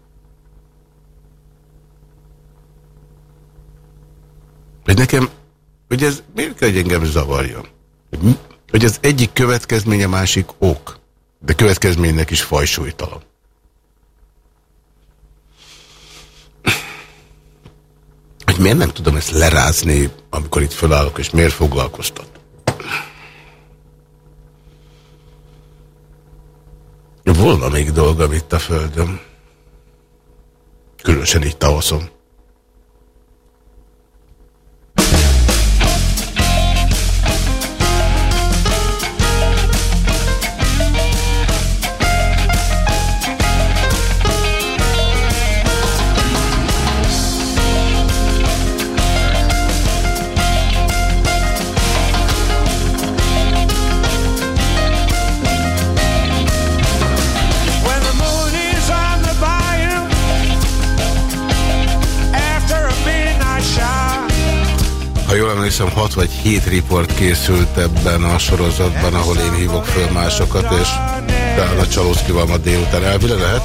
Hogy nekem, hogy ez miért kell, hogy engem zavarjon? Hogy, az egyik következmény a másik ok, de következménynek is fajsúlytalan. Hogy miért nem tudom ezt lerázni, amikor itt fölállok, és miért foglalkoztat? Volna még dolgom itt a földön. Különösen itt tavaszon. Emlékszem, 6 vagy 7 riport készült ebben a sorozatban, ahol én hívok föl másokat, és talán a Csalószkival ma délután elvileg lehet.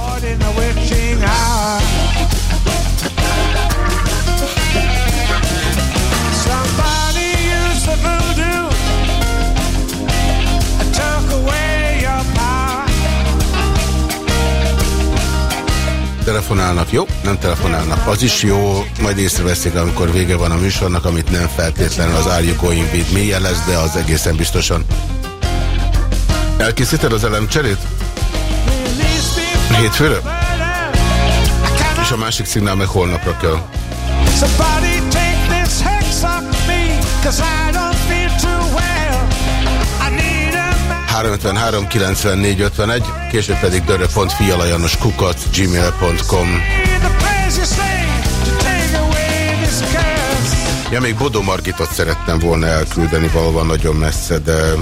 Telefonálnak, jó? Nem telefonálnak. Az is jó, majd észreveszik, amikor vége van a műsornak, amit nem feltétlenül az Are You Going With Me de az egészen biztosan. Elkészíted az elemcserét? Hétfőre? És a másik szignál meg holnapra kell. Somebody take this hex off me, cause I 353 94 51, később pedig dörö.fialajanos kukat gmail.com. Ja, még Bodó Margitot szerettem volna elküldeni valahol nagyon messze, de.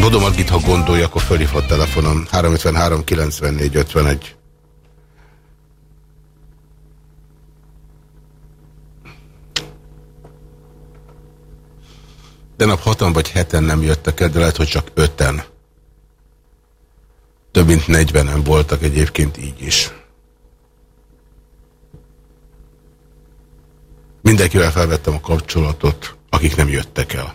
Bodó Margit, ha gondolja, akkor fölhívhat telefonom. 353 94 51. De nap hatan vagy heten nem jöttek el, de lehet, hogy csak öten. Több mint negyvenen voltak egyébként így is. Mindenkivel felvettem a kapcsolatot, akik nem jöttek el.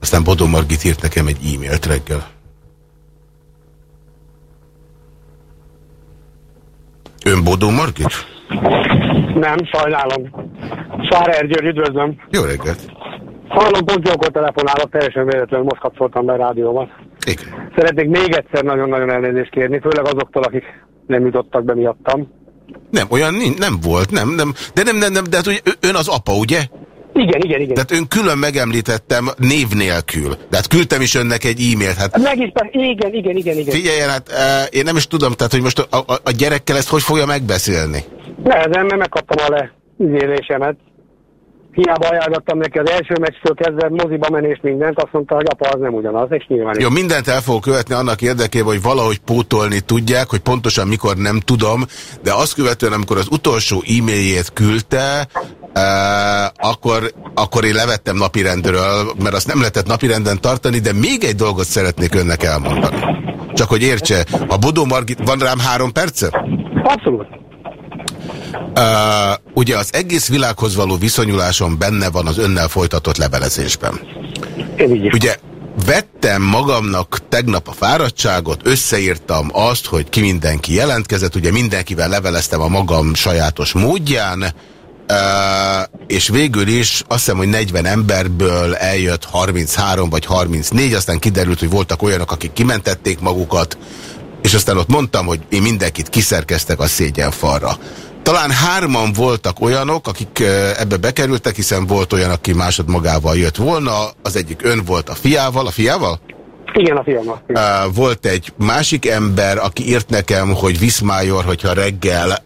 Aztán Bodó Margit írt nekem egy e-mailt reggel. Ön Bodó Margit? Nem, sajnálom. Sárer György, üdvözlöm. Jó reggelt. Hallom, pont jókor telefonálok, teljesen véletlenül most kapcsoltam be a rádióban. Igen. Szeretnék még egyszer nagyon-nagyon elnézést kérni, főleg azoktól, akik nem jutottak be miattam. Nem, olyan nincs, nem volt, nem, nem. De nem, nem, nem, de hát ugye ön az apa, ugye? Igen, igen, igen. Tehát ön külön megemlítettem név nélkül. De hát küldtem is önnek egy e-mailt. Hát Meg is, igen, igen, igen, igen. figyeljen, hát e, én nem is tudom, tehát hogy most a, a, a gyerekkel ezt hogy fogja megbeszélni? Nehezen, mert megkaptam a leülésemet. Hiába ajánlottam neki az első meccstől kezdve moziba menés mindent, azt mondta, hogy apa, az nem ugyanaz, és nyilván Jó, mindent el fogok követni annak érdekében, hogy valahogy pótolni tudják, hogy pontosan mikor nem tudom, de azt követően, amikor az utolsó e-mailjét küldte, e, akkor, akkor én levettem napirendről, mert azt nem lehetett napirenden tartani, de még egy dolgot szeretnék önnek elmondani. Csak hogy értse, a Bodó Margit, van rám három perce? Abszolút. Uh, ugye az egész világhoz való viszonyulásom benne van az önnel folytatott levelezésben. Ugye vettem magamnak tegnap a fáradtságot, összeírtam azt, hogy ki mindenki jelentkezett, ugye mindenkivel leveleztem a magam sajátos módján, Uh, és végül is azt hiszem, hogy 40 emberből eljött 33 vagy 34, aztán kiderült, hogy voltak olyanok, akik kimentették magukat, és aztán ott mondtam, hogy én mindenkit kiszerkeztek a szégyenfalra. Talán hárman voltak olyanok, akik ebbe bekerültek, hiszen volt olyan, aki másodmagával jött volna, az egyik ön volt a fiával, a fiával? Igen, a fiammal. Uh, volt egy másik ember, aki írt nekem, hogy Viszmájor, hogyha reggel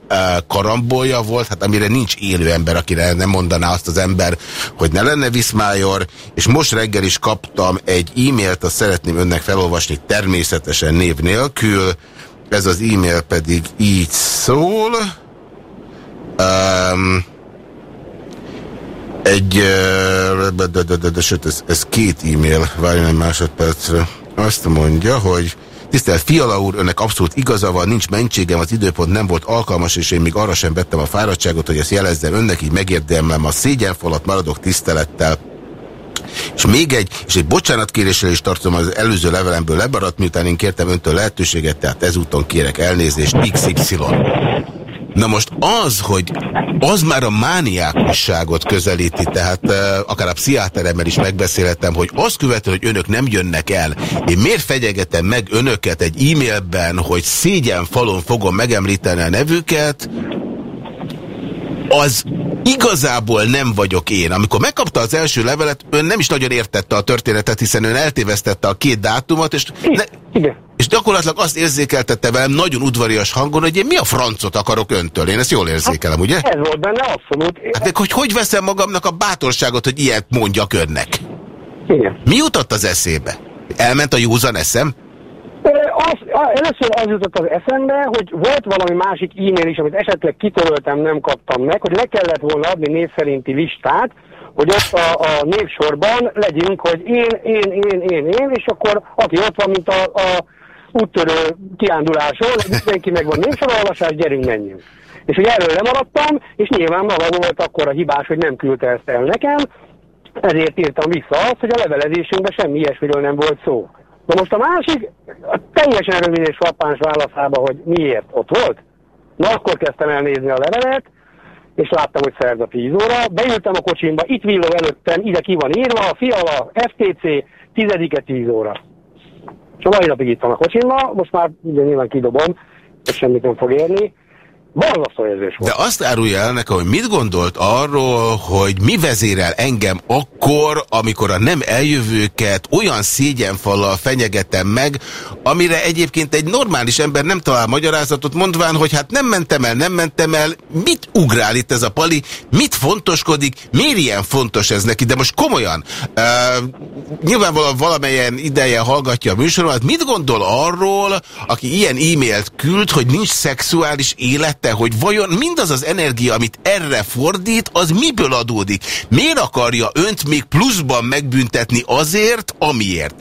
karambolja volt, hát amire nincs élő ember, akire nem mondaná azt az ember, hogy ne lenne Viszmájor, és most reggel is kaptam egy e-mailt, azt szeretném önnek felolvasni természetesen név nélkül, ez az e-mail pedig így szól. Um, egy, de, de, de, de, de, sőt, ez, ez két e-mail, várjon egy másodpercre. Azt mondja, hogy Tisztelt Fiala úr, önnek abszolút igaza van, nincs mentségem, az időpont nem volt alkalmas, és én még arra sem vettem a fáradtságot, hogy ezt jelezzem önnek, így megérdemlem a szégyenfalat, maradok tisztelettel. És még egy, és egy bocsánatkéréssel is tartom az előző levelemből lebaradt, miután én kértem öntől lehetőséget, tehát ezúton kérek elnézést, XY. Na most az, hogy az már a mániákusságot közelíti, tehát uh, akár a pszichiáteremmel is megbeszélhettem, hogy azt követően, hogy önök nem jönnek el, én miért fegyegetem meg önöket egy e-mailben, hogy szégyen falon fogom megemlíteni a nevüket, az igazából nem vagyok én. Amikor megkapta az első levelet, ön nem is nagyon értette a történetet, hiszen ön eltévesztette a két dátumot, és, ne, és gyakorlatilag azt érzékeltette velem nagyon udvarias hangon, hogy én mi a francot akarok öntől. Én ezt jól érzékelem, ugye? Ez volt benne abszolút. Hát de hogy hogy veszem magamnak a bátorságot, hogy ilyet mondjak önnek? Igen. Mi jutott az eszébe? Elment a józan eszem? Az, először az jutott az eszembe, hogy volt valami másik e-mail is, amit esetleg kitöröltem, nem kaptam meg, hogy le kellett volna adni név szerinti listát, hogy ott a, a névsorban legyünk, hogy én, én, én, én, én, és akkor aki ott van, mint a, a úttörő kiánduláson, mindenki meg van névsorolvasás, gyerünk, menjünk. És hogy erről lemaradtam, és nyilván maga volt akkor a hibás, hogy nem küldte ezt el nekem, ezért írtam vissza azt, hogy a levelezésünkben semmi ilyesmiről nem volt szó. Na most a másik, a teljesen rövid és frappáns válaszába, hogy miért ott volt, na akkor kezdtem el nézni a levelet, és láttam, hogy szerda 10 óra, beültem a kocsimba, itt villog előttem, ide ki van írva, a fiala, FTC, 10-e 10 óra. És a mai napig itt van a kocsimba, most már ugye nyilván kidobom, és semmit nem fog érni. Borzasztó érzés volt. De azt árulja el nekem, hogy mit gondolt arról, hogy mi vezérel engem akkor, amikor a nem eljövőket olyan szégyenfallal fenyegetem meg, amire egyébként egy normális ember nem talál magyarázatot, mondván, hogy hát nem mentem el, nem mentem el, mit ugrál itt ez a pali, mit fontoskodik, miért ilyen fontos ez neki, de most komolyan, uh, nyilvánvalóan valamelyen ideje hallgatja a műsoromat, mit gondol arról, aki ilyen e-mailt küld, hogy nincs szexuális élete, hogy vajon mindaz az energia, amit erre fordít, az miből adódik? Miért akarja önt még pluszban megbüntetni azért, amiért?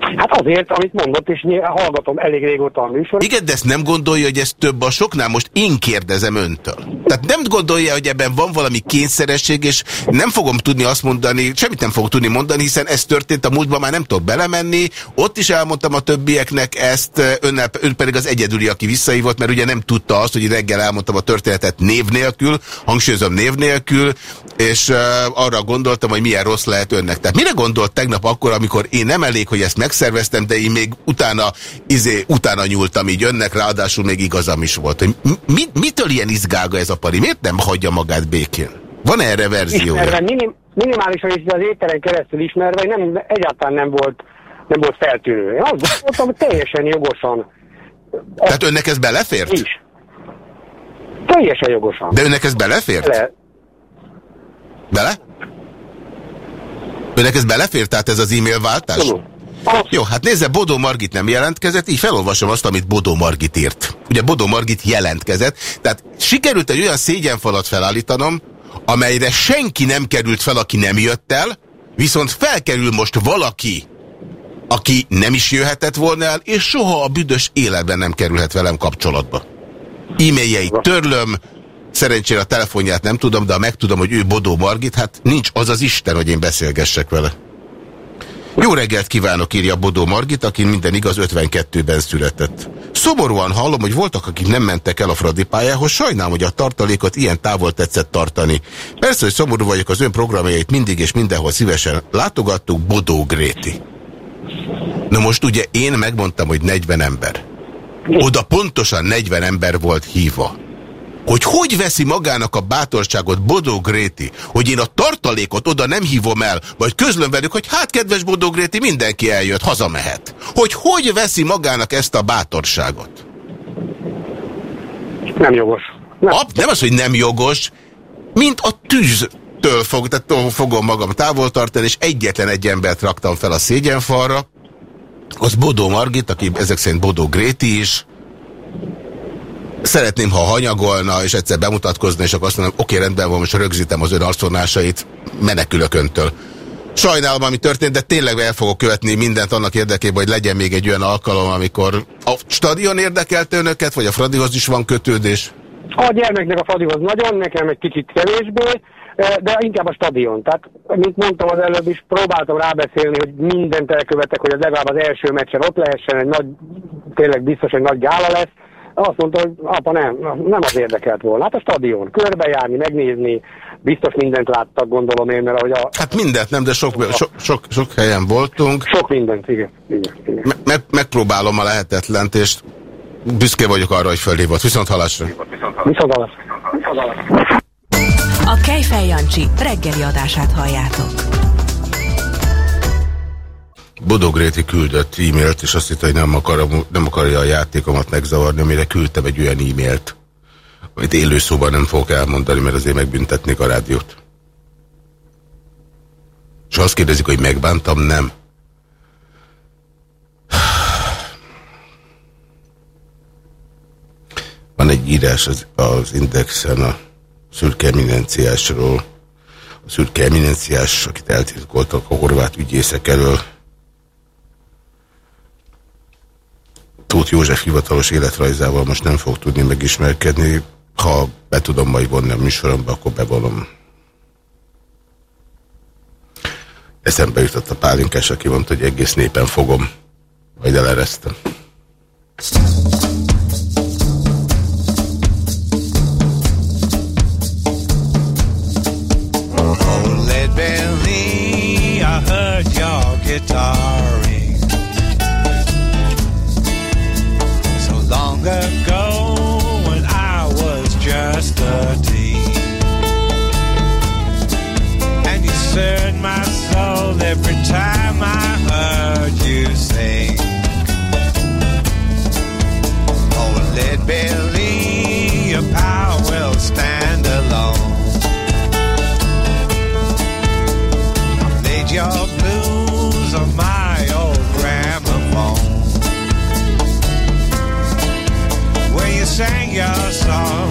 Hát azért, amit mondott, és hallgatom elég régóta a műsor. Igen, de ezt nem gondolja, hogy ez több a soknál? Most én kérdezem öntől. Tehát nem gondolja, hogy ebben van valami kényszeresség, és nem fogom tudni azt mondani, semmit nem fogok tudni mondani, hiszen ez történt a múltban, már nem tudok belemenni. Ott is elmondtam a többieknek ezt, önnel, ön pedig az egyedüli, aki visszaívott, mert ugye nem tudta azt, hogy reggel elmondtam a történetet név nélkül, hangsúlyozom név nélkül, és uh, arra gondoltam, hogy milyen rossz lehet önnek. Tehát mire gondolt tegnap akkor, amikor én nem elég, hogy ezt megszerveztem, de én még utána, izé, utána nyúltam így önnek, ráadásul még igazam is volt. Hogy mi, mitől ilyen izgága ez a pari? Miért nem hagyja magát békén? Van -e erre verziója? Ismerve, minim, minimálisan is az éteren keresztül ismerve, hogy nem, egyáltalán nem volt, nem volt feltűnő. Én azt gondoltam, hogy teljesen jogosan. Tehát önnek ez belefért? Is. Teljesen jogosan. De önnek ez belefért? Le, Bele? Önnek ez belefért, tehát ez az e-mail váltás? Jó, hát nézze, Bodó Margit nem jelentkezett, így felolvasom azt, amit Bodó Margit írt. Ugye Bodó Margit jelentkezett, tehát sikerült egy olyan szégyenfalat felállítanom, amelyre senki nem került fel, aki nem jött el, viszont felkerül most valaki, aki nem is jöhetett volna el, és soha a büdös életben nem kerülhet velem kapcsolatba. E-mailjeit törlöm, szerencsére a telefonját nem tudom, de ha megtudom, hogy ő Bodó Margit, hát nincs az az Isten, hogy én beszélgessek vele. Jó reggelt kívánok, írja Bodó Margit, aki minden igaz 52-ben született. Szomorúan hallom, hogy voltak, akik nem mentek el a Fradi pályához, sajnálom, hogy a tartalékot ilyen távol tetszett tartani. Persze, hogy szomorú vagyok, az ön programjait mindig és mindenhol szívesen látogattuk, Bodó Gréti. Na most ugye én megmondtam, hogy 40 ember. Oda pontosan 40 ember volt hívva hogy hogy veszi magának a bátorságot Bodó Gréti, hogy én a tartalékot oda nem hívom el, vagy közlöm velük, hogy hát kedves Bodó Gréti, mindenki eljött, hazamehet. Hogy hogy veszi magának ezt a bátorságot? Nem jogos. Nem, Ap, nem az, hogy nem jogos, mint a tűztől fog, tehát fogom magam távol tartani, és egyetlen egy embert raktam fel a szégyenfalra, az Bodó Margit, aki ezek szerint Bodó Gréti is, Szeretném, ha hanyagolna, és egyszer bemutatkozna, és akkor azt mondom, oké, rendben van, most rögzítem az ön arcvonásait, menekülök öntől. Sajnálom, ami történt, de tényleg el fogok követni mindent annak érdekében, hogy legyen még egy olyan alkalom, amikor a stadion érdekelte önöket, vagy a Fradihoz is van kötődés? A gyermeknek a Fradihoz nagyon, nekem egy kicsit kevésbé, de inkább a stadion. Tehát, mint mondtam az előbb is, próbáltam rábeszélni, hogy mindent elkövetek, hogy az legalább az első meccsen ott lehessen, egy nagy, tényleg biztos, hogy nagy gála lesz, azt mondta, hogy apa nem, nem az érdekelt volna. Hát a stadion, körbejárni, megnézni, biztos mindent láttak, gondolom én, mert ahogy a... Hát mindent nem, de sok, sok, sok, sok helyen voltunk. Sok mindent, igen. igen, igen. Me meg, megpróbálom a lehetetlent, és büszke vagyok arra, hogy fölhívott. Viszont halásra. Viszont halásra. A Kejfej Jancsi reggeli adását halljátok. Bodogréti küldött e-mailt, és azt hitt, hogy nem, akar, nem akarja a játékomat megzavarni, amire küldtem egy olyan e-mailt, amit élő szóban nem fogok elmondani, mert azért megbüntetnék a rádiót. És azt kérdezik, hogy megbántam, nem. Van egy írás az, az Indexen a szürke eminenciásról, a szürke eminenciás, akit eltitkoltak a horvát ügyészek elől, Tóth József hivatalos életrajzával most nem fog tudni megismerkedni. Ha be tudom majd vonni a műsoromba, akkor bevonom. Eszembe jutott a pálinkás, aki mondta, hogy egész népen fogom. Majd eleresztem. Oh, let guitar song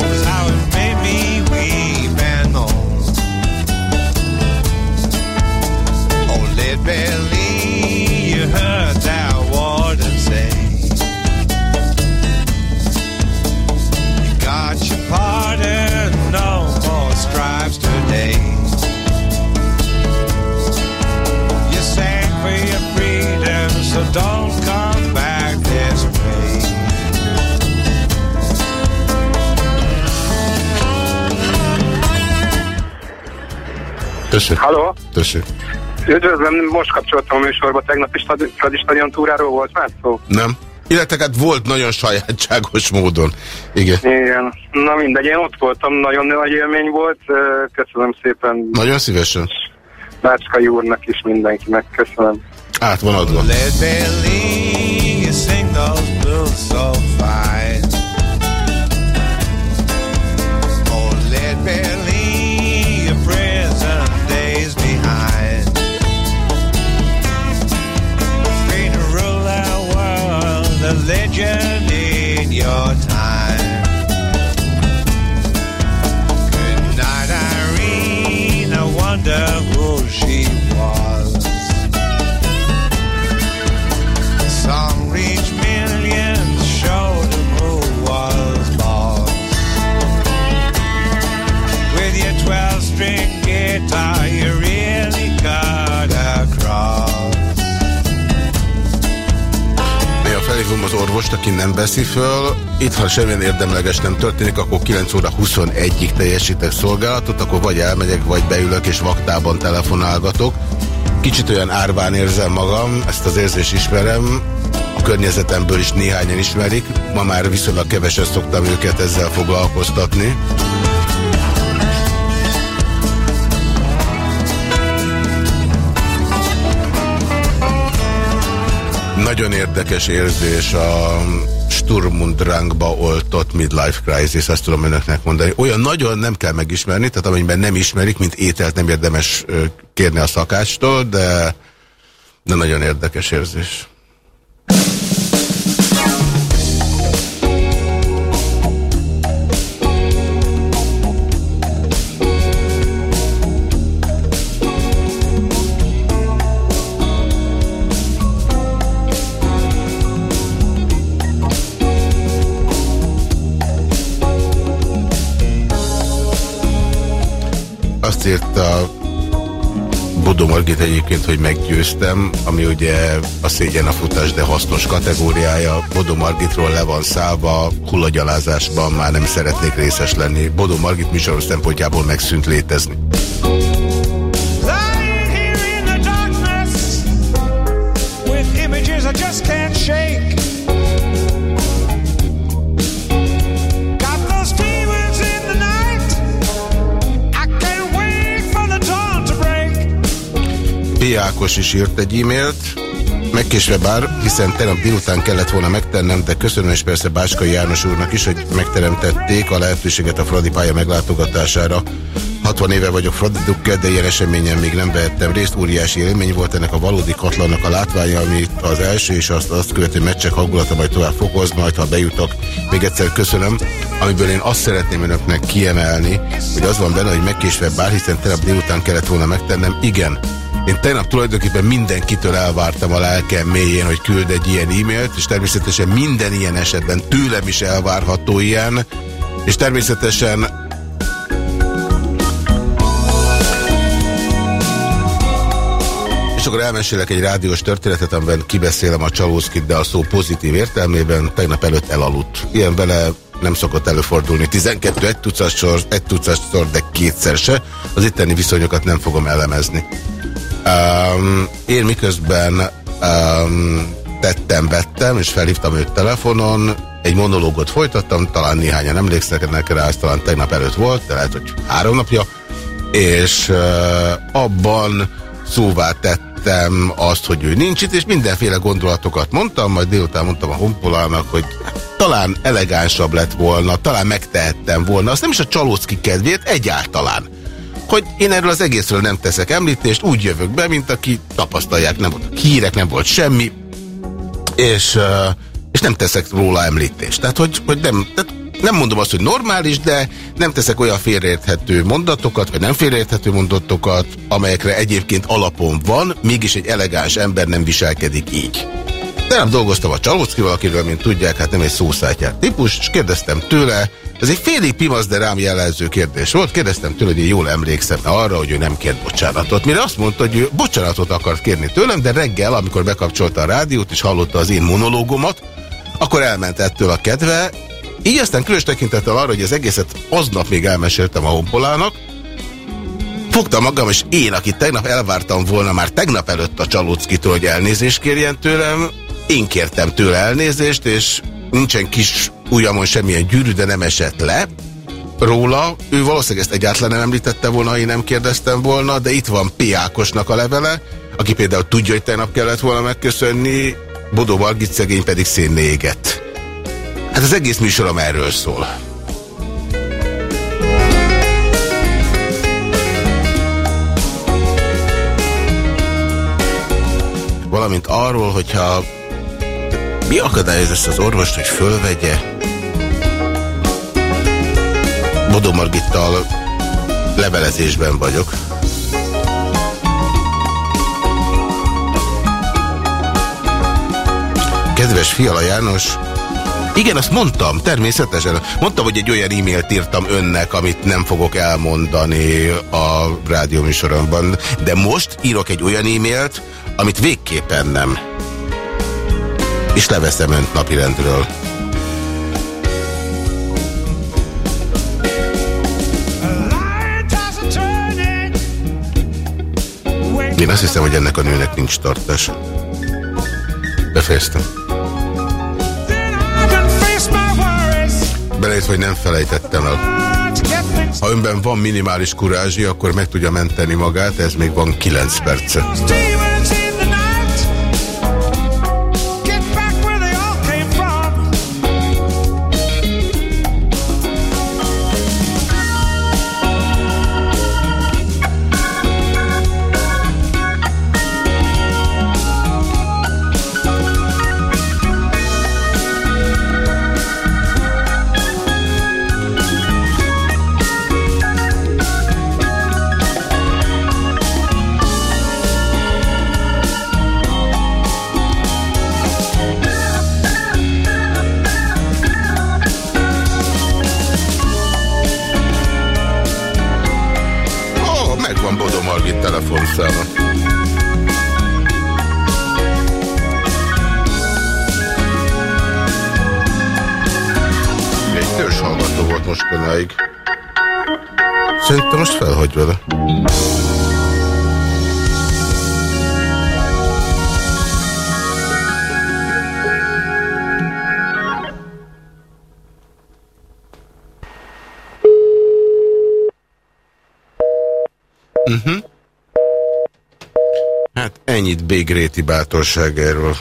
Tessék. Halló? Tessék. Üdvözlöm, most kapcsoltam a műsorba, tegnap is Fradi- stadion túráról volt már szó? Nem. Illetve hát volt nagyon sajátságos módon. Igen. Igen. Na mindegy, én ott voltam, nagyon nagy élmény volt. Köszönöm szépen Nagyon szívesen. Bácskai úrnak is mindenkinek. Köszönöm. Át van adva. Let a aki nem veszi föl. Itt, ha semmilyen érdemleges nem történik, akkor 9 óra 21-ig teljesítek szolgálatot, akkor vagy elmegyek, vagy beülök és vaktában telefonálgatok. Kicsit olyan árván érzem magam, ezt az érzést ismerem. A környezetemből is néhányan ismerik. Ma már viszonylag keveset szoktam őket ezzel foglalkoztatni. Nagyon érdekes érzés a Sturm und Drangba oltott midlife crisis, azt tudom önöknek mondani. Olyan nagyon nem kell megismerni, tehát amennyiben nem ismerik, mint ételt nem érdemes kérni a szakácstól, de, de nagyon érdekes érzés. Azt írta Bodó Margit egyébként, hogy meggyőztem, ami ugye a szégyen a futás, de hasznos kategóriája. Bodó Margitról le van szállva, hullagyalázásban már nem szeretnék részes lenni. Bodó Margit műsoros szempontjából megszűnt létezni. Ákos is írt egy e-mailt, megkésve bár, hiszen tegnap délután kellett volna megtennem, de köszönöm és persze Báskai János úrnak is, hogy megteremtették a lehetőséget a Fradi pálya meglátogatására. 60 éve vagyok Fradi Dukker, de ilyen eseményen még nem vehettem részt. Óriási élmény volt ennek a valódi katlannak a látványa, amit az első és azt, azt követő meccsek hangulata majd tovább fokoz, majd ha bejutok. Még egyszer köszönöm, amiből én azt szeretném önöknek kiemelni, hogy az van benne, hogy megkésve bár, hiszen tegnap délután kellett volna megtennem. Igen, én tegnap tulajdonképpen mindenkitől elvártam a lelkem mélyén, hogy küld egy ilyen e-mailt, és természetesen minden ilyen esetben tőlem is elvárható ilyen, és természetesen és akkor elmesélek egy rádiós történetet, amiben kibeszélem a Csalószkit, de a szó pozitív értelmében tegnap előtt elaludt. Ilyen vele nem szokott előfordulni. 12 egy tucat sor, egy tucat sor, de kétszer se. Az itteni viszonyokat nem fogom elemezni. Um, én miközben um, tettem, vettem, és felhívtam őt telefonon, egy monológot folytattam, talán néhányan emlékszenek rá, ez talán tegnap előtt volt, de lehet, hogy három napja, és uh, abban szóvá tettem azt, hogy ő nincs itt, és mindenféle gondolatokat mondtam, majd délután mondtam a honpolának, hogy talán elegánsabb lett volna, talán megtehettem volna, azt nem is a Csalócki kedvéért, egyáltalán hogy én erről az egészről nem teszek említést, úgy jövök be, mint aki tapasztalják, nem voltak hírek, nem volt semmi, és, és nem teszek róla említést. Tehát, hogy, hogy nem, tehát nem mondom azt, hogy normális, de nem teszek olyan félreérthető mondatokat, vagy nem félreérthető mondatokat, amelyekre egyébként alapon van, mégis egy elegáns ember nem viselkedik így. De nem dolgoztam a Csalóckival, akiről, mint tudják, hát nem egy szószátyár típus, és kérdeztem tőle, ez egy félig pimasz, de rám jellemző kérdés volt, kérdeztem tőle, hogy én jól emlékszem arra, hogy ő nem kért bocsánatot. Mire azt mondta, hogy ő bocsánatot akart kérni tőlem, de reggel, amikor bekapcsolta a rádiót, és hallotta az én monológomat, akkor elment ettől a kedve, így aztán különös tekintettel arra, hogy az egészet aznap még elmeséltem a honpolának, fogtam magam, és én, aki tegnap elvártam volna már tegnap előtt a Csalóckitól, hogy elnézést kérjen tőlem, én kértem tőle elnézést, és nincsen kis ujjamon semmilyen gyűrű, de nem esett le róla. Ő valószínűleg ezt egyáltalán nem említette volna, én nem kérdeztem volna, de itt van P. A levele, aki például tudja, hogy tegnap kellett volna megköszönni, Bodó Margit szegény pedig szénné égett. Hát az egész műsorom erről szól. Valamint arról, hogyha mi akadályoz ezt az orvost, hogy fölvegye? Bodó Margittal levelezésben vagyok. Kedves Fiala János, igen, azt mondtam, természetesen. Mondtam, hogy egy olyan e-mailt írtam önnek, amit nem fogok elmondani a rádióműsoromban. De most írok egy olyan e-mailt, amit végképpen nem. És leveszem önt napirendről. Én azt hiszem, hogy ennek a nőnek nincs tartása. Befejeztem. Belejött, hogy nem felejtettem el. Ha önben van minimális kurázsi, akkor meg tudja menteni magát, ez még van 9 perce. B. Gréti bátorságáról.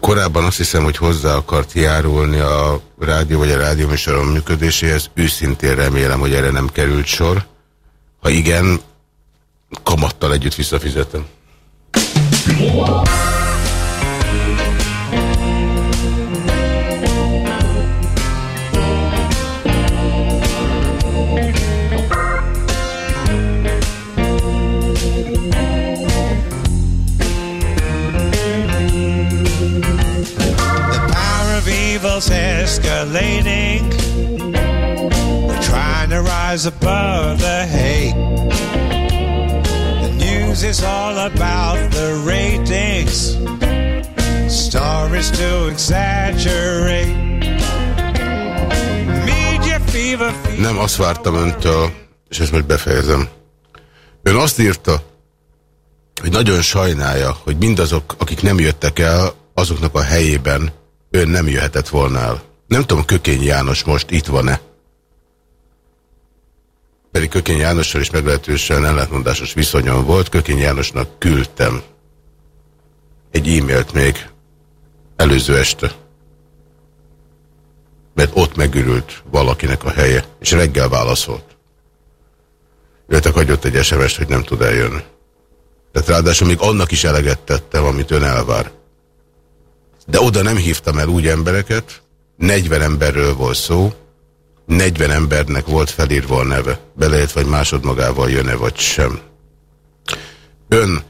Korábban azt hiszem, hogy hozzá akart járulni a rádió vagy a rádióműsorom működéséhez. Őszintén remélem, hogy erre nem került sor. Ha igen, kamattal együtt visszafizetem. Escalating. They're trying to rise above the hate. The news is all about the ratings. Stories to exaggerate. Media fever. Nem azt vártam öntől, és ezt most befejezem. Ön azt írta, hogy nagyon sajnálja, hogy mindazok, akik nem jöttek el, azoknak a helyében ön nem jöhetett volna el. Nem tudom, Kökény János most itt van-e? Pedig Kökény Jánossal is meglehetősen ellentmondásos viszonyom volt. Kökény Jánosnak küldtem egy e-mailt még előző este. Mert ott megürült valakinek a helye, és reggel válaszolt. Illetve hagyott egy sms hogy nem tud eljönni. Tehát ráadásul még annak is eleget tettem, amit ön elvár. De oda nem hívtam el úgy embereket, 40 emberről volt szó, 40 embernek volt felírva a neve, beleért vagy másodmagával jön-e vagy sem. Ön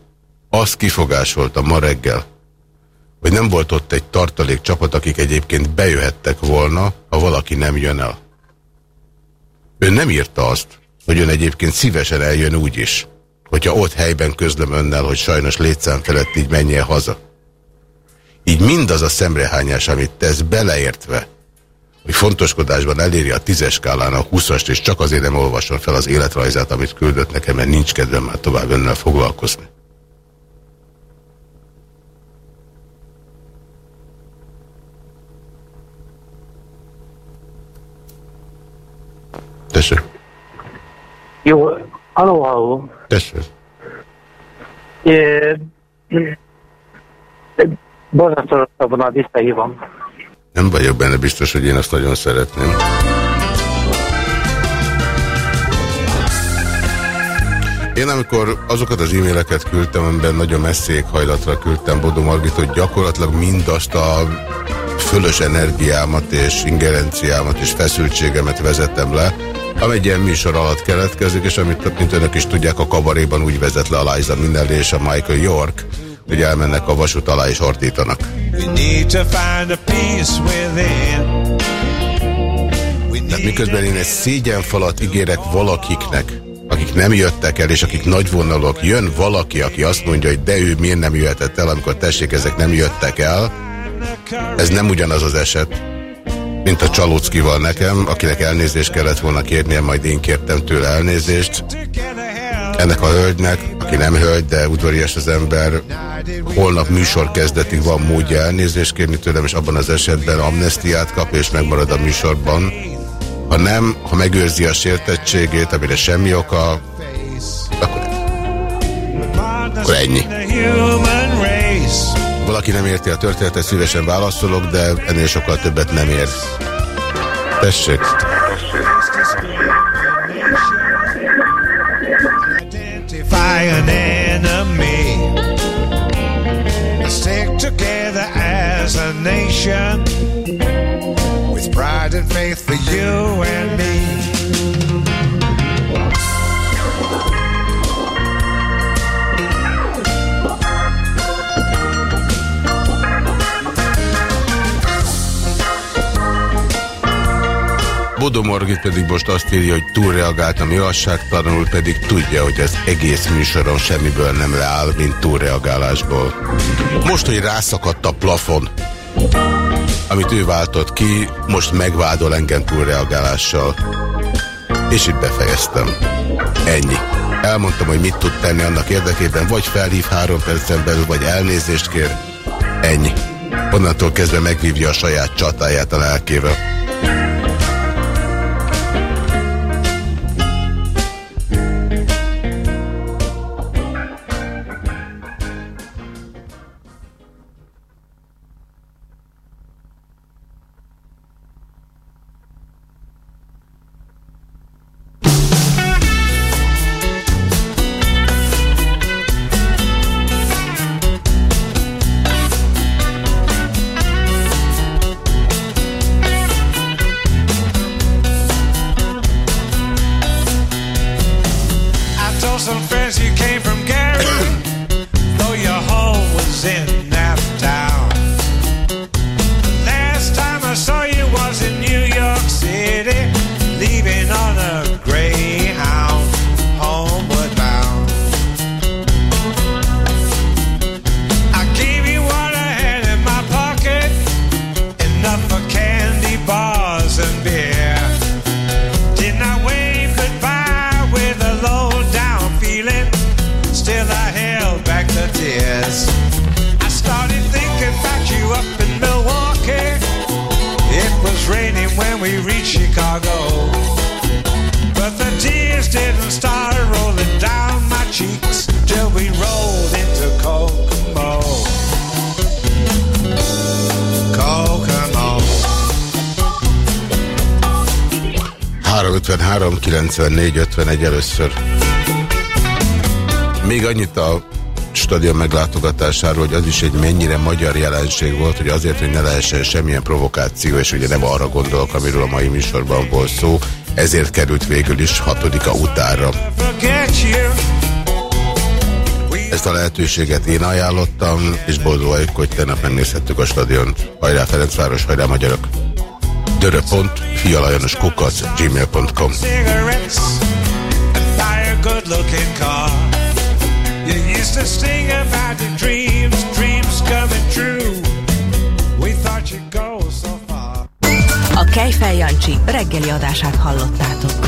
azt kifogásolta ma reggel, hogy nem volt ott egy tartalék csapat, akik egyébként bejöhettek volna, ha valaki nem jön el. Ön nem írta azt, hogy ön egyébként szívesen eljön úgy is, hogyha ott helyben közlöm önnel, hogy sajnos létszám felett így menjél haza. Így mindaz a szemrehányás, amit tesz beleértve, hogy fontoskodásban eléri a tízes skálán a 20 és csak azért nem olvasom fel az életrajzát, amit küldött nekem, mert nincs kedvem már tovább önnel foglalkozni. Tessék. Jó, halló, halló. Tessék. Borzasztó a vonal, visszahívom. Nem vagyok benne biztos, hogy én azt nagyon szeretném. Én amikor azokat az e-maileket küldtem, amiben nagyon messzék hajlatra küldtem Bodó Margitot, gyakorlatilag mindazt a fölös energiámat és ingerenciámat és feszültségemet vezettem le, ami egy ilyen műsor alatt keletkezik, és amit, mint önök is tudják, a kabaréban úgy vezet le a Liza Minnelli és a Michael York, hogy elmennek a vasút alá és ordítanak. Tehát miközben én egy szégyenfalat ígérek valakiknek, akik nem jöttek el, és akik nagyvonalok, jön valaki, aki azt mondja, hogy de ő miért nem jöhetett el, amikor tessék, ezek nem jöttek el, ez nem ugyanaz az eset, mint a Csalóckival nekem, akinek elnézést kellett volna kérnie, majd én kértem tőle elnézést. Ennek a hölgynek, aki nem hölgy, de udvarias az ember, holnap műsor kezdetig van módja elnézést kérni tőlem, és abban az esetben amnestiát kap, és megmarad a műsorban. Ha nem, ha megőrzi a sértettségét, amire semmi oka, akkor, akkor ennyi. Valaki nem érti a történetet, szívesen válaszolok, de ennél sokkal többet nem ér. Tessék. An enemy. Stick together as a nation with pride and faith for you and me. Bodó Margit pedig most azt írja, hogy túlreagáltam igazságtalanul, pedig tudja, hogy az egész műsoron semmiből nem leáll, mint túlreagálásból. Most, hogy rászakadt a plafon, amit ő váltott ki, most megvádol engem túlreagálással. És itt befejeztem. Ennyi. Elmondtam, hogy mit tud tenni annak érdekében, vagy felhív három percen belül, vagy elnézést kér. Ennyi. Onnantól kezdve megvívja a saját csatáját a lelkével. 94 51 először. Még annyit a stadion meglátogatásáról, hogy az is egy mennyire magyar jelenség volt, hogy azért, hogy ne lehessen semmilyen provokáció, és ugye nem arra gondolok, amiről a mai műsorban volt szó, ezért került végül is hatodika utára. Ezt a lehetőséget én ajánlottam, és boldog vagyok, hogy tegnap megnézhettük a stadiont. Hajrá Ferencváros, hajrá magyarok! Dörö.pont, fialajanos kukac, gmail.com cigarettes and buy a good looking car. used to sing about the dreams, dreams coming true. We thought you'd go so far. A Kejfej Jancsi reggeli adását hallottátok.